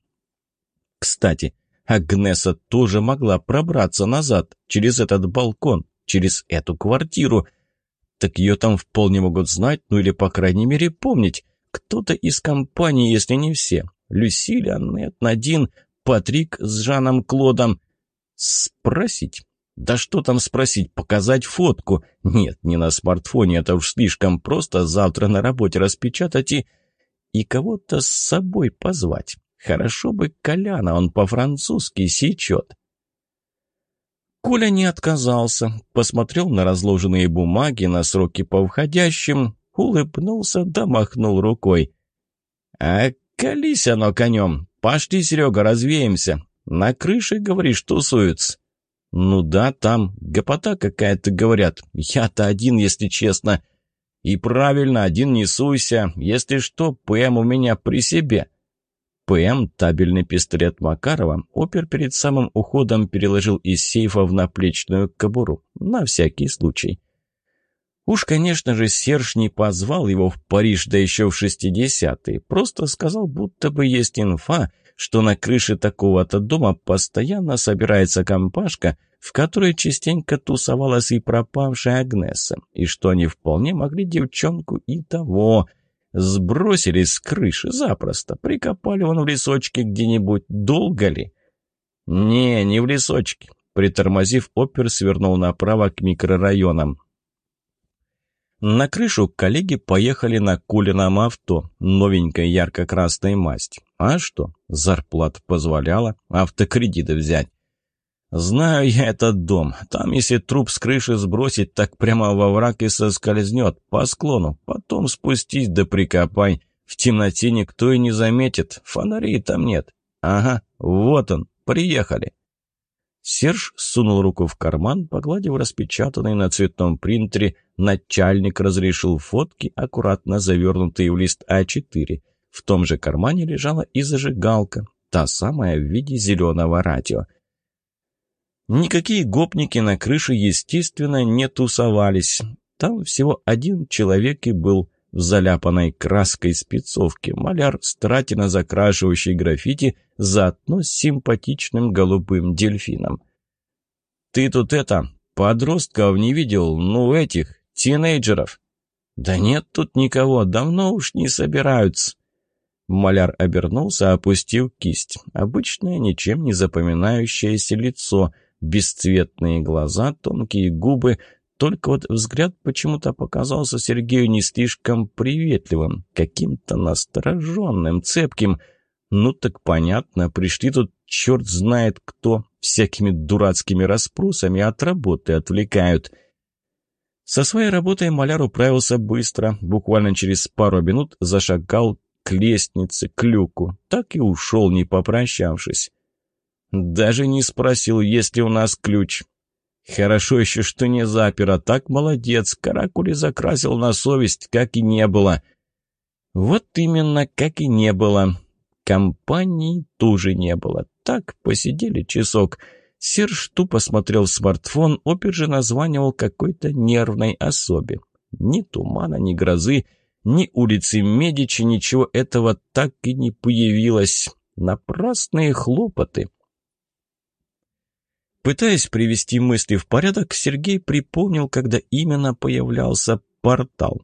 Кстати, Агнеса тоже могла пробраться назад через этот балкон. через эту квартиру. Так ее там вполне могут знать, ну или, по крайней мере, помнить. Кто-то из компании, если не все. Люсиль, Аннет, Надин, Патрик с Жаном Клодом. Спросить? Да что там спросить, показать фотку? Нет, не на смартфоне, это уж слишком просто завтра на работе распечатать и... И кого-то с собой позвать. Хорошо бы Коляна, он по-французски сечет. Коля не отказался, посмотрел на разложенные бумаги, на сроки по входящим, улыбнулся да махнул рукой. «А колись оно конем! Пошли, Серега, развеемся! На крыше, говоришь, тусуются!» «Ну да, там гопота какая-то, говорят. Я-то один, если честно. И правильно, один не суйся. Если что, ПМ у меня при себе». ПМ, табельный пистолет Макарова, опер перед самым уходом переложил из сейфа в наплечную кобуру. На всякий случай. Уж, конечно же, Серж не позвал его в Париж, да еще в шестидесятые. Просто сказал, будто бы есть инфа, что на крыше такого-то дома постоянно собирается компашка, в которой частенько тусовалась и пропавшая Агнеса, и что они вполне могли девчонку и того сбросили с крыши запросто, прикопали он в лесочке где-нибудь, долго ли? Не, не в лесочке. Притормозив, опер свернул направо к микрорайонам. На крышу коллеги поехали на Кулином авто, новенькой ярко-красной масти. А что, зарплата позволяла автокредиты взять. Знаю я этот дом. Там, если труп с крыши сбросить, так прямо во враг и соскользнет по склону. Потом спустись да прикопай. В темноте никто и не заметит. Фонарей там нет. Ага, вот он, приехали. Серж сунул руку в карман, погладив распечатанный на цветном принтере. Начальник разрешил фотки, аккуратно завернутые в лист А4. В том же кармане лежала и зажигалка, та самая в виде зеленого радио. Никакие гопники на крыше, естественно, не тусовались. Там всего один человек и был в заляпанной краской спецовке, маляр, старательно закрашивающий граффити, заодно с симпатичным голубым дельфином. «Ты тут это, подростков не видел, ну этих, тинейджеров?» «Да нет тут никого, давно уж не собираются». Маляр обернулся, опустив кисть. Обычное, ничем не запоминающееся лицо, бесцветные глаза, тонкие губы, только вот взгляд почему-то показался Сергею не слишком приветливым, каким-то настороженным, цепким. Ну так понятно, пришли тут черт знает кто, всякими дурацкими расспросами от работы отвлекают. Со своей работой маляр управился быстро, буквально через пару минут зашагал к лестнице, к люку, так и ушел, не попрощавшись. Даже не спросил, есть ли у нас ключ. Хорошо еще, что не запер, а так молодец. Каракули закрасил на совесть, как и не было. Вот именно, как и не было. Компании тоже не было. Так, посидели часок. Серж тупо смотрел в смартфон, опер же названивал какой-то нервной особе. Ни тумана, ни грозы, ни улицы Медичи, ничего этого так и не появилось. Напрасные хлопоты. Пытаясь привести мысли в порядок, Сергей припомнил, когда именно появлялся портал.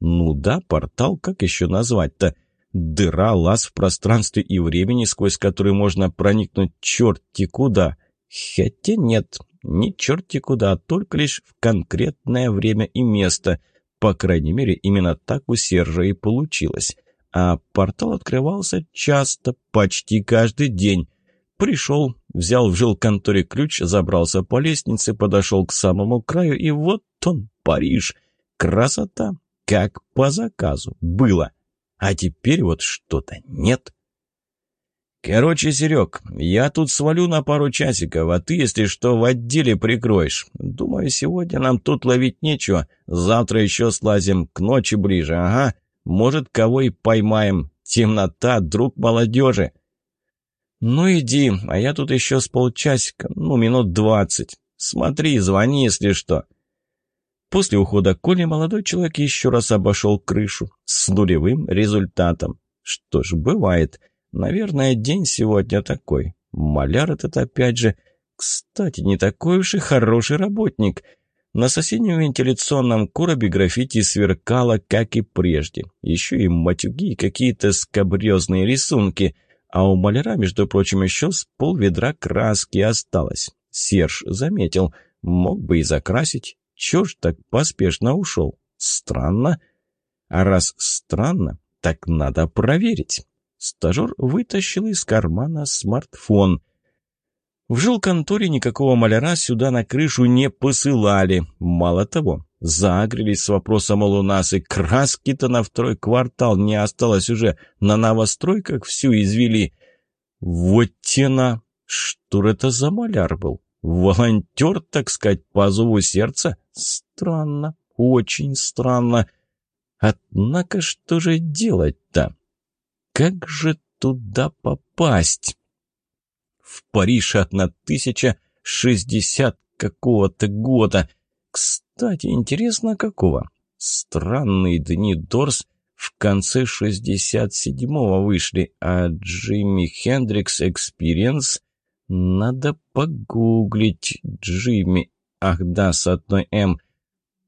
Ну да, портал, как еще назвать-то? Дыра, лаз в пространстве и времени, сквозь который можно проникнуть черти куда. Хотя нет, не черти куда, а только лишь в конкретное время и место. По крайней мере, именно так у Сержа и получилось. А портал открывался часто, почти каждый день. Пришел, взял в жилконторе ключ, забрался по лестнице, подошел к самому краю, и вот он, Париж. Красота, как по заказу, было. А теперь вот что-то нет. «Короче, Серег, я тут свалю на пару часиков, а ты, если что, в отделе прикроешь. Думаю, сегодня нам тут ловить нечего. Завтра еще слазим, к ночи ближе, ага. Может, кого и поймаем. Темнота, друг молодежи». «Ну иди, а я тут еще с полчасика, ну минут двадцать. Смотри, звони, если что». После ухода Коли молодой человек еще раз обошел крышу с нулевым результатом. Что ж, бывает. Наверное, день сегодня такой. Маляр этот опять же... Кстати, не такой уж и хороший работник. На соседнем вентиляционном коробе граффити сверкало, как и прежде. Еще и матюги какие-то скабрезные рисунки. А у маляра, между прочим, еще с полведра краски осталось. Серж заметил. Мог бы и закрасить. Чего ж так поспешно ушел? Странно. А раз странно, так надо проверить. Стажер вытащил из кармана смартфон. В жилконторе никакого маляра сюда на крышу не посылали. Мало того, загрелись с вопросом, нас и краски-то на второй квартал не осталось уже, на новостройках всю извели. Вот тена! Что это за маляр был? Волонтер, так сказать, по зову сердца? Странно, очень странно. Однако что же делать-то? Как же туда попасть? в Париж одна тысяча шестьдесят какого-то года. Кстати, интересно, какого? Странные дни Doors в конце шестьдесят седьмого вышли, а Jimi Hendrix Experience надо погуглить. Джимми, ах да, с одной М,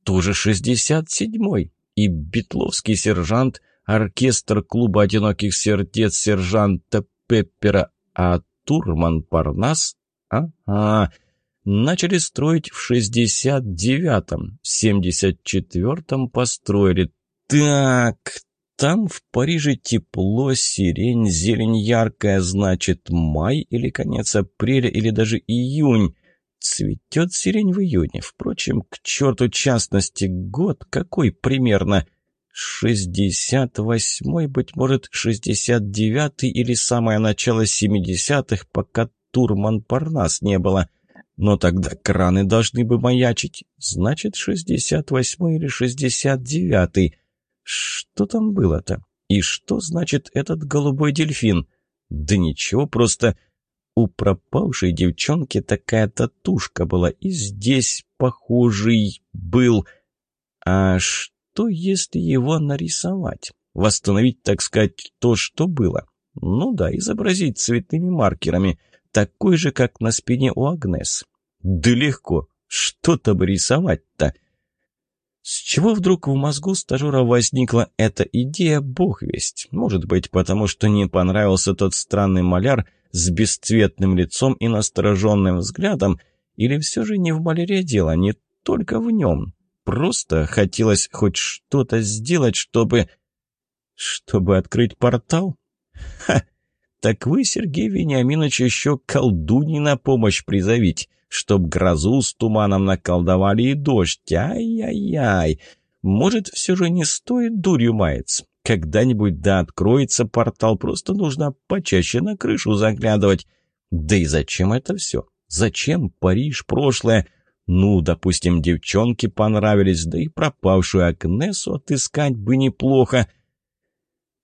тоже шестьдесят седьмой. И Бетловский сержант, оркестр клуба одиноких сердец сержанта Пеппера, а Турман Парнас? Ага. Начали строить в 69-м, в 74-м построили. Так, там в Париже тепло, сирень, зелень яркая, значит, май или конец апреля, или даже июнь. Цветет сирень в июне. Впрочем, к черту частности, год какой примерно – Шестьдесят восьмой, быть может, шестьдесят девятый или самое начало семидесятых, пока Турман Парнас не было. Но тогда краны должны бы маячить. Значит, шестьдесят восьмой или шестьдесят девятый. Что там было-то? И что значит этот голубой дельфин? Да ничего, просто у пропавшей девчонки такая татушка была, и здесь похожий был. А что? Что если его нарисовать? Восстановить, так сказать, то, что было? Ну да, изобразить цветными маркерами, такой же, как на спине у Агнес. Да легко, что-то бы рисовать-то. С чего вдруг в мозгу стажера возникла эта идея, бог весть? Может быть, потому что не понравился тот странный маляр с бесцветным лицом и настороженным взглядом, или все же не в маляре дело, не только в нем? Просто хотелось хоть что-то сделать, чтобы... Чтобы открыть портал? Ха! Так вы, Сергей Вениаминович, еще колдуни на помощь призовите, чтоб грозу с туманом наколдовали и дождь. Ай-яй-яй! Может, все же не стоит дурью маяться? Когда-нибудь да откроется портал, просто нужно почаще на крышу заглядывать. Да и зачем это все? Зачем Париж, прошлое? Ну, допустим, девчонки понравились, да и пропавшую Агнесу отыскать бы неплохо.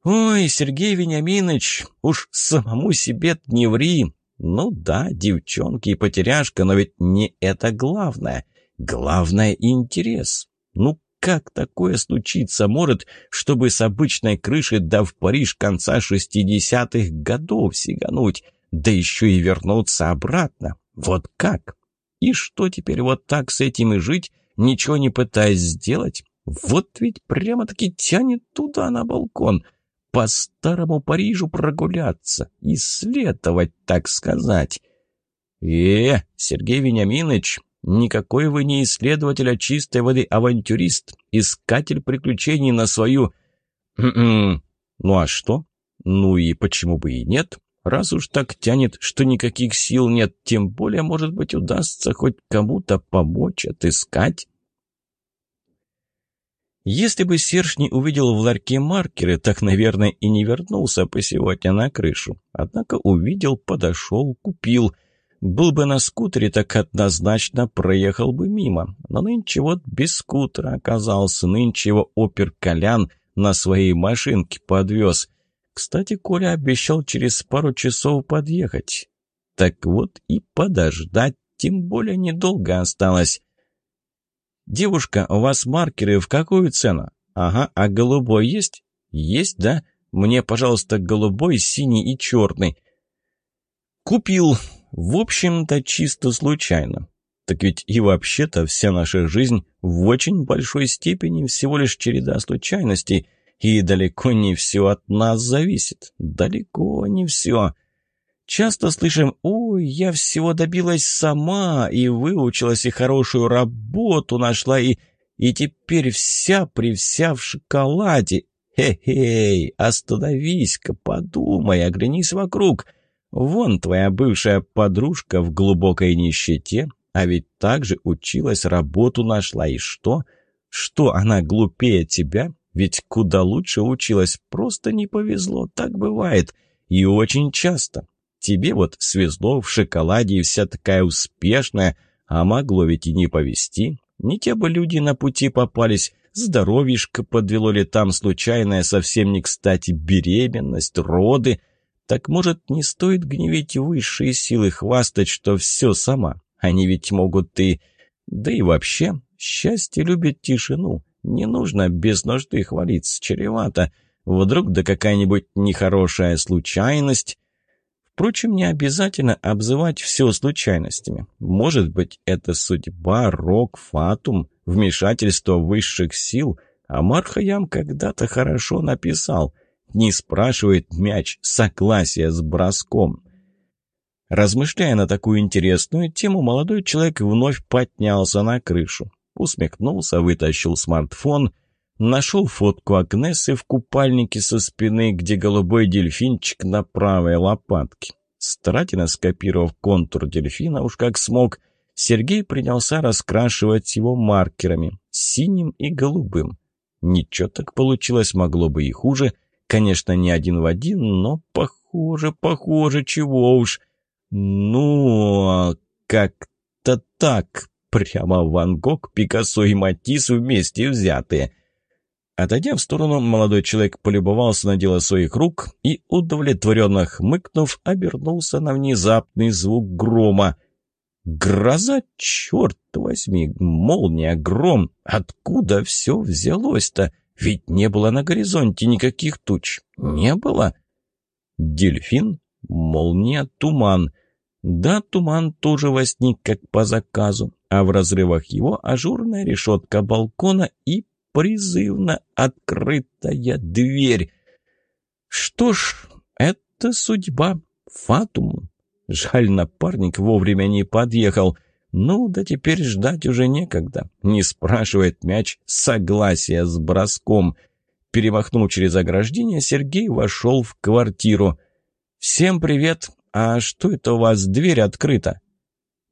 Ой, Сергей Вениаминович, уж самому себе не ври. Ну да, девчонки и потеряшка, но ведь не это главное. Главное — интерес. Ну как такое случиться может, чтобы с обычной крыши да в Париж конца шестидесятых годов сигануть, да еще и вернуться обратно? Вот как? И что теперь вот так с этим и жить, ничего не пытаясь сделать? Вот ведь прямо-таки тянет туда, на балкон. По старому Парижу прогуляться, исследовать, так сказать. Э, Сергей Вениаминович, никакой вы не исследователь, а чистой воды авантюрист, искатель приключений на свою... М-м. Ну а что? Ну и почему бы и нет? Раз уж так тянет, что никаких сил нет, тем более, может быть, удастся хоть кому-то помочь, отыскать. Если бы Серж не увидел в ларьке маркеры, так, наверное, и не вернулся бы сегодня на крышу. Однако увидел, подошел, купил. Был бы на скутере, так однозначно проехал бы мимо. Но нынче вот без скутера оказался, нынче его опер Колян на своей машинке подвез. Кстати, Коля обещал через пару часов подъехать. Так вот и подождать, тем более недолго осталось. «Девушка, у вас маркеры в какую цену?» «Ага, а голубой есть?» «Есть, да? Мне, пожалуйста, голубой, синий и черный». «Купил. В общем-то, чисто случайно. Так ведь и вообще-то вся наша жизнь в очень большой степени всего лишь череда случайностей, и далеко не все от нас зависит. Далеко не все. Часто слышим «Ой, я всего добилась сама, и выучилась, и хорошую работу нашла, и, и теперь вся при вся в шоколаде». Хе-хей, остановись-ка, подумай, оглянись вокруг. Вон твоя бывшая подружка в глубокой нищете, а ведь также училась, работу нашла. И что? Что, она глупее тебя? Ведь куда лучше училась, просто не повезло, так бывает. И очень часто. Тебе вот свезло в шоколаде и вся такая успешная, а могло ведь и не повезти. Не те бы люди на пути попались, здоровьишко подвело ли там случайная, совсем не кстати, беременность, роды. Так, может, не стоит гневить высшие силы, хвастать, что все сама. Они ведь могут и... Да и вообще, счастье любит тишину. Не нужно без нужды хвалиться, чревато. Вдруг да какая-нибудь нехорошая случайность... Впрочем, не обязательно обзывать все случайностями. Может быть, это судьба, рок, фатум, вмешательство высших сил. А Мархаям когда-то хорошо написал. Не спрашивает мяч согласия с броском. Размышляя на такую интересную тему, молодой человек вновь поднялся на крышу. Усмехнулся, вытащил смартфон, нашел фотку Агнесы в купальнике со спины, где голубой дельфинчик на правой лопатке. Старательно скопировав контур дельфина, уж как смог, Сергей принялся раскрашивать его маркерами, синим и голубым. Ничего так получилось, могло бы и хуже. Конечно, не один в один, но похоже, похоже, чего уж. Ну, а как-то так. Прямо Ван Гог, Пикассо и Матисс вместе взятые. Отойдя в сторону, молодой человек полюбовался на дело своих рук и, удовлетворенно хмыкнув, обернулся на внезапный звук грома. «Гроза, черт возьми! Молния, гром! Откуда все взялось-то? Ведь не было на горизонте никаких туч. Не было!» «Дельфин? Молния, туман!» Да, туман тоже возник как по заказу, а в разрывах его ажурная решетка балкона и призывно открытая дверь. Что ж, это судьба. Фатум. Жаль, напарник вовремя не подъехал. Ну, да теперь ждать уже некогда. Не спрашивает мяч согласия с броском. Перемахнув через ограждение, Сергей вошел в квартиру. «Всем привет! «А что это у вас дверь открыта?»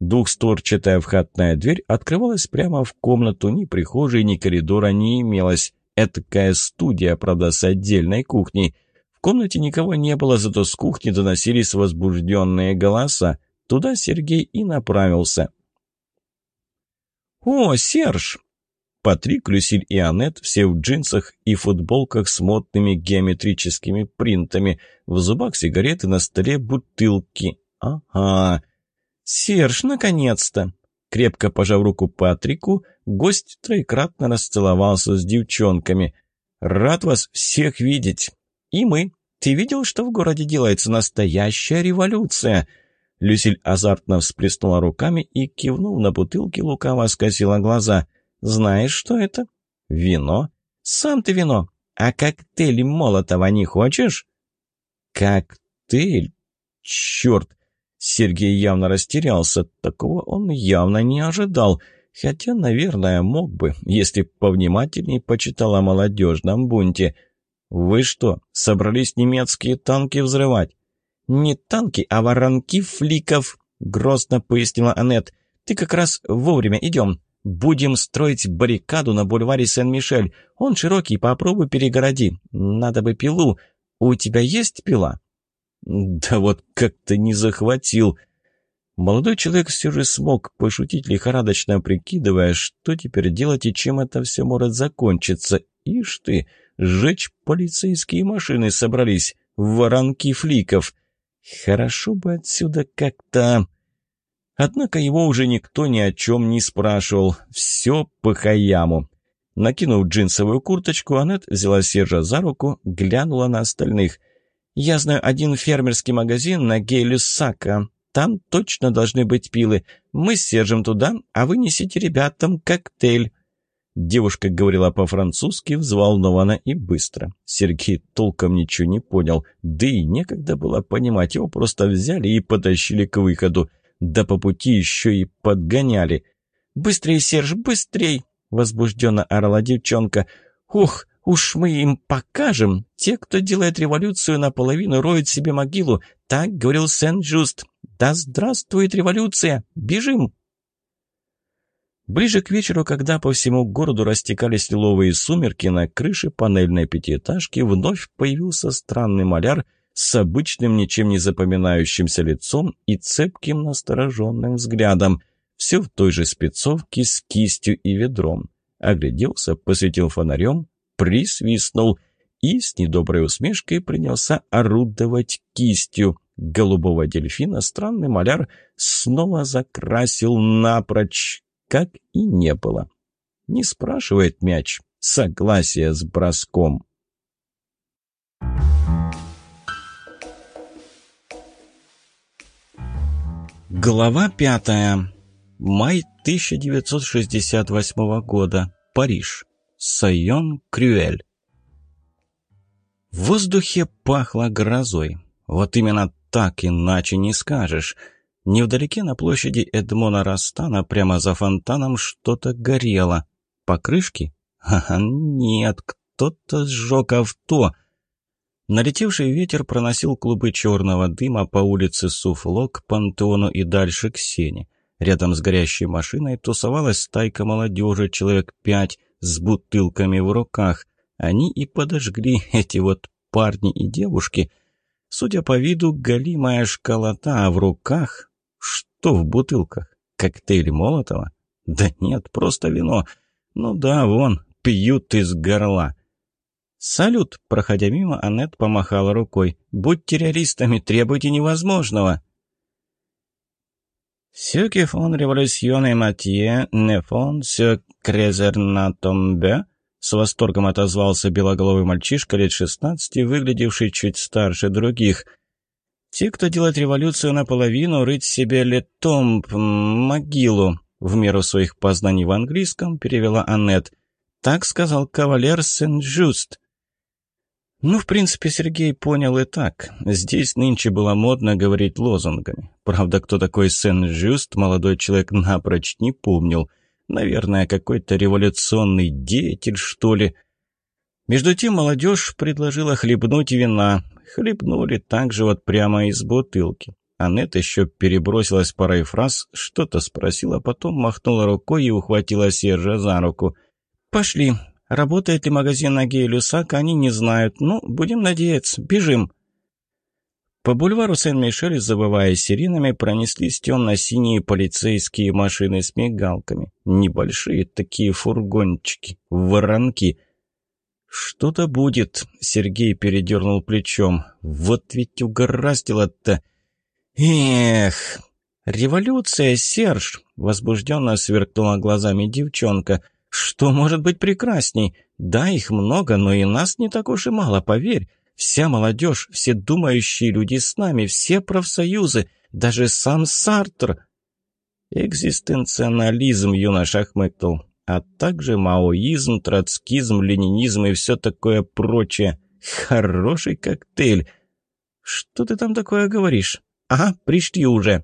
Двухстворчатая входная дверь открывалась прямо в комнату, ни прихожей, ни коридора не имелось. Этакая студия, правда, с отдельной кухней. В комнате никого не было, зато с кухни доносились возбужденные голоса. Туда Сергей и направился. «О, Серж!» Патрик, Люсиль и Аннет, все в джинсах и футболках с модными геометрическими принтами. В зубах сигареты, на столе бутылки. Ага. «Серж, наконец-то!» Крепко пожав руку Патрику, гость троекратно расцеловался с девчонками. «Рад вас всех видеть!» «И мы. Ты видел, что в городе делается настоящая революция?» Люсиль азартно всплеснула руками и, кивнув на бутылки, лукаво скосила глаза. «Знаешь, что это?» «Вино?» «Сам ты вино. А коктейль Молотова не хочешь?» «Коктейль? Черт!» Сергей явно растерялся. Такого он явно не ожидал. Хотя, наверное, мог бы, если повнимательней почитал о молодежном бунте. «Вы что, собрались немецкие танки взрывать?» «Не танки, а воронки фликов», — грозно пояснила Аннет. «Ты как раз вовремя идем. Будем строить баррикаду на бульваре Сен-Мишель. Он широкий, попробуй перегороди. Надо бы пилу. У тебя есть пила?» «Да вот как-то не захватил». Молодой человек все же смог пошутить, лихорадочно прикидывая, что теперь делать и чем это все может закончиться. Ишь ты, сжечь полицейские машины собрались, воронки фликов. Хорошо бы отсюда как-то... Однако его уже никто ни о чем не спрашивал. Все по хаяму. Накинув джинсовую курточку, Аннет взяла Сержа за руку, глянула на остальных. «Я знаю один фермерский магазин на Гейлюсака. Там точно должны быть пилы. Мы Сержем туда, а вы несите ребятам коктейль». Девушка говорила по-французски взволнованно и быстро. Сергей толком ничего не понял, да и некогда было понимать, его просто взяли и потащили к выходу. Да по пути еще и подгоняли. «Быстрей, Серж, быстрей!» — возбужденно орала девчонка. «Ух, уж мы им покажем! Те, кто делает революцию, наполовину роют себе могилу. Так говорил Сен-Джуст. Да здравствует революция! Бежим!» Ближе к вечеру, когда по всему городу растекались лиловые сумерки, на крыше панельной пятиэтажки вновь появился странный маляр с обычным, ничем не запоминающимся лицом и цепким настороженным взглядом. Все в той же спецовке с кистью и ведром. Огляделся, посветил фонарем, присвистнул и с недоброй усмешкой принялся орудовать кистью. Голубого дельфина странный маляр снова закрасил напрочь как и не было. Не спрашивает мяч. Согласие с броском. Глава пятая. Май 1968 года. Париж. Сайон Крюэль. В воздухе пахло грозой. Вот именно так, иначе не скажешь. Невдалеке на площади Эдмона Растана прямо за фонтаном что-то горело. Покрышки? Ха-ха, нет, кто-то сжег авто. Налетевший ветер проносил клубы черного дыма по улице Суфло к Пантеону и дальше к Сене. Рядом с горящей машиной тусовалась стайка молодежи, человек пять, с бутылками в руках. Они и подожгли эти вот парни и девушки. Судя по виду, галимая школота, а в руках что в бутылках? Коктейль Молотова? Да нет, просто вино. Ну да, вон, пьют из горла. «Салют!» – проходя мимо, Аннет помахала рукой. «Будь террористами, требуйте невозможного!» «Ce qui font révolution et mathieu ne font крезерна томбе?» С восторгом отозвался белоголовый мальчишка лет шестнадцати, выглядевший чуть старше других – те, кто делает революцию наполовину, рыть себе летом могилу, в меру своих познаний в английском, перевела Аннет. Так сказал кавалер Сен-Жуст. Ну, в принципе, Сергей понял и так. Здесь нынче было модно говорить лозунгами. Правда, кто такой Сен-Жуст, молодой человек напрочь не помнил. Наверное, какой-то революционный деятель, что ли. Между тем молодежь предложила хлебнуть вина, Хлебнули так же вот прямо из бутылки. Аннет еще перебросилась парой фраз, что-то спросила, потом махнула рукой и ухватила Сержа за руку. «Пошли. Работает ли магазин на Гей-Люсак, они не знают. Ну, будем надеяться. Бежим». По бульвару Сен-Мишель, забывая сиренами, пронеслись темно-синие полицейские машины с мигалками. Небольшие такие фургончики, воронки. «Что-то будет», — Сергей передернул плечом. «Вот ведь угораздило-то!» «Эх!» «Революция, Серж!» — возбужденно сверкнула глазами девчонка. «Что может быть прекрасней? Да, их много, но и нас не так уж и мало, поверь. Вся молодежь, все думающие люди с нами, все профсоюзы, даже сам Сартр». «Экзистенционализм», — юноша хмыкнул а также маоизм, троцкизм, ленинизм и все такое прочее. Хороший коктейль. Что ты там такое говоришь? Ага, пришли уже.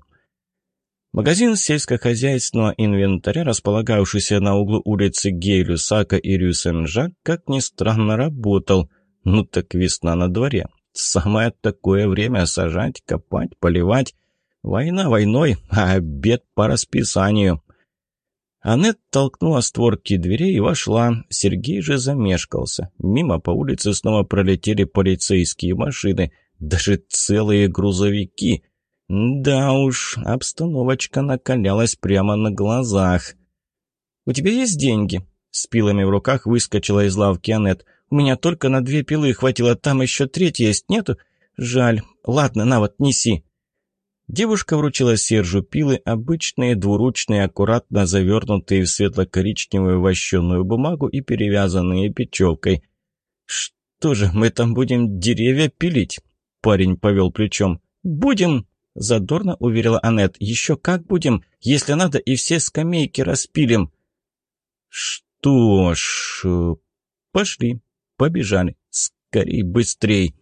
Магазин сельскохозяйственного инвентаря, располагавшийся на углу улицы Гейлюсака и Рюсенжак, как ни странно, работал. Ну так весна на дворе. Самое такое время сажать, копать, поливать. Война войной, а обед по расписанию. Аннет толкнула створки дверей и вошла. Сергей же замешкался. Мимо по улице снова пролетели полицейские машины, даже целые грузовики. Да уж, обстановочка накалялась прямо на глазах. «У тебя есть деньги?» С пилами в руках выскочила из лавки Аннет. «У меня только на две пилы хватило, там еще третья есть, нету? Жаль. Ладно, на вот, неси». Девушка вручила Сержу пилы, обычные, двуручные, аккуратно завернутые в светло-коричневую вощеную бумагу и перевязанные печевкой. «Что же, мы там будем деревья пилить?» Парень повел плечом. «Будем!» — задорно уверила Аннет. «Еще как будем, если надо, и все скамейки распилим». «Что ж, пошли, побежали, скорей, быстрей».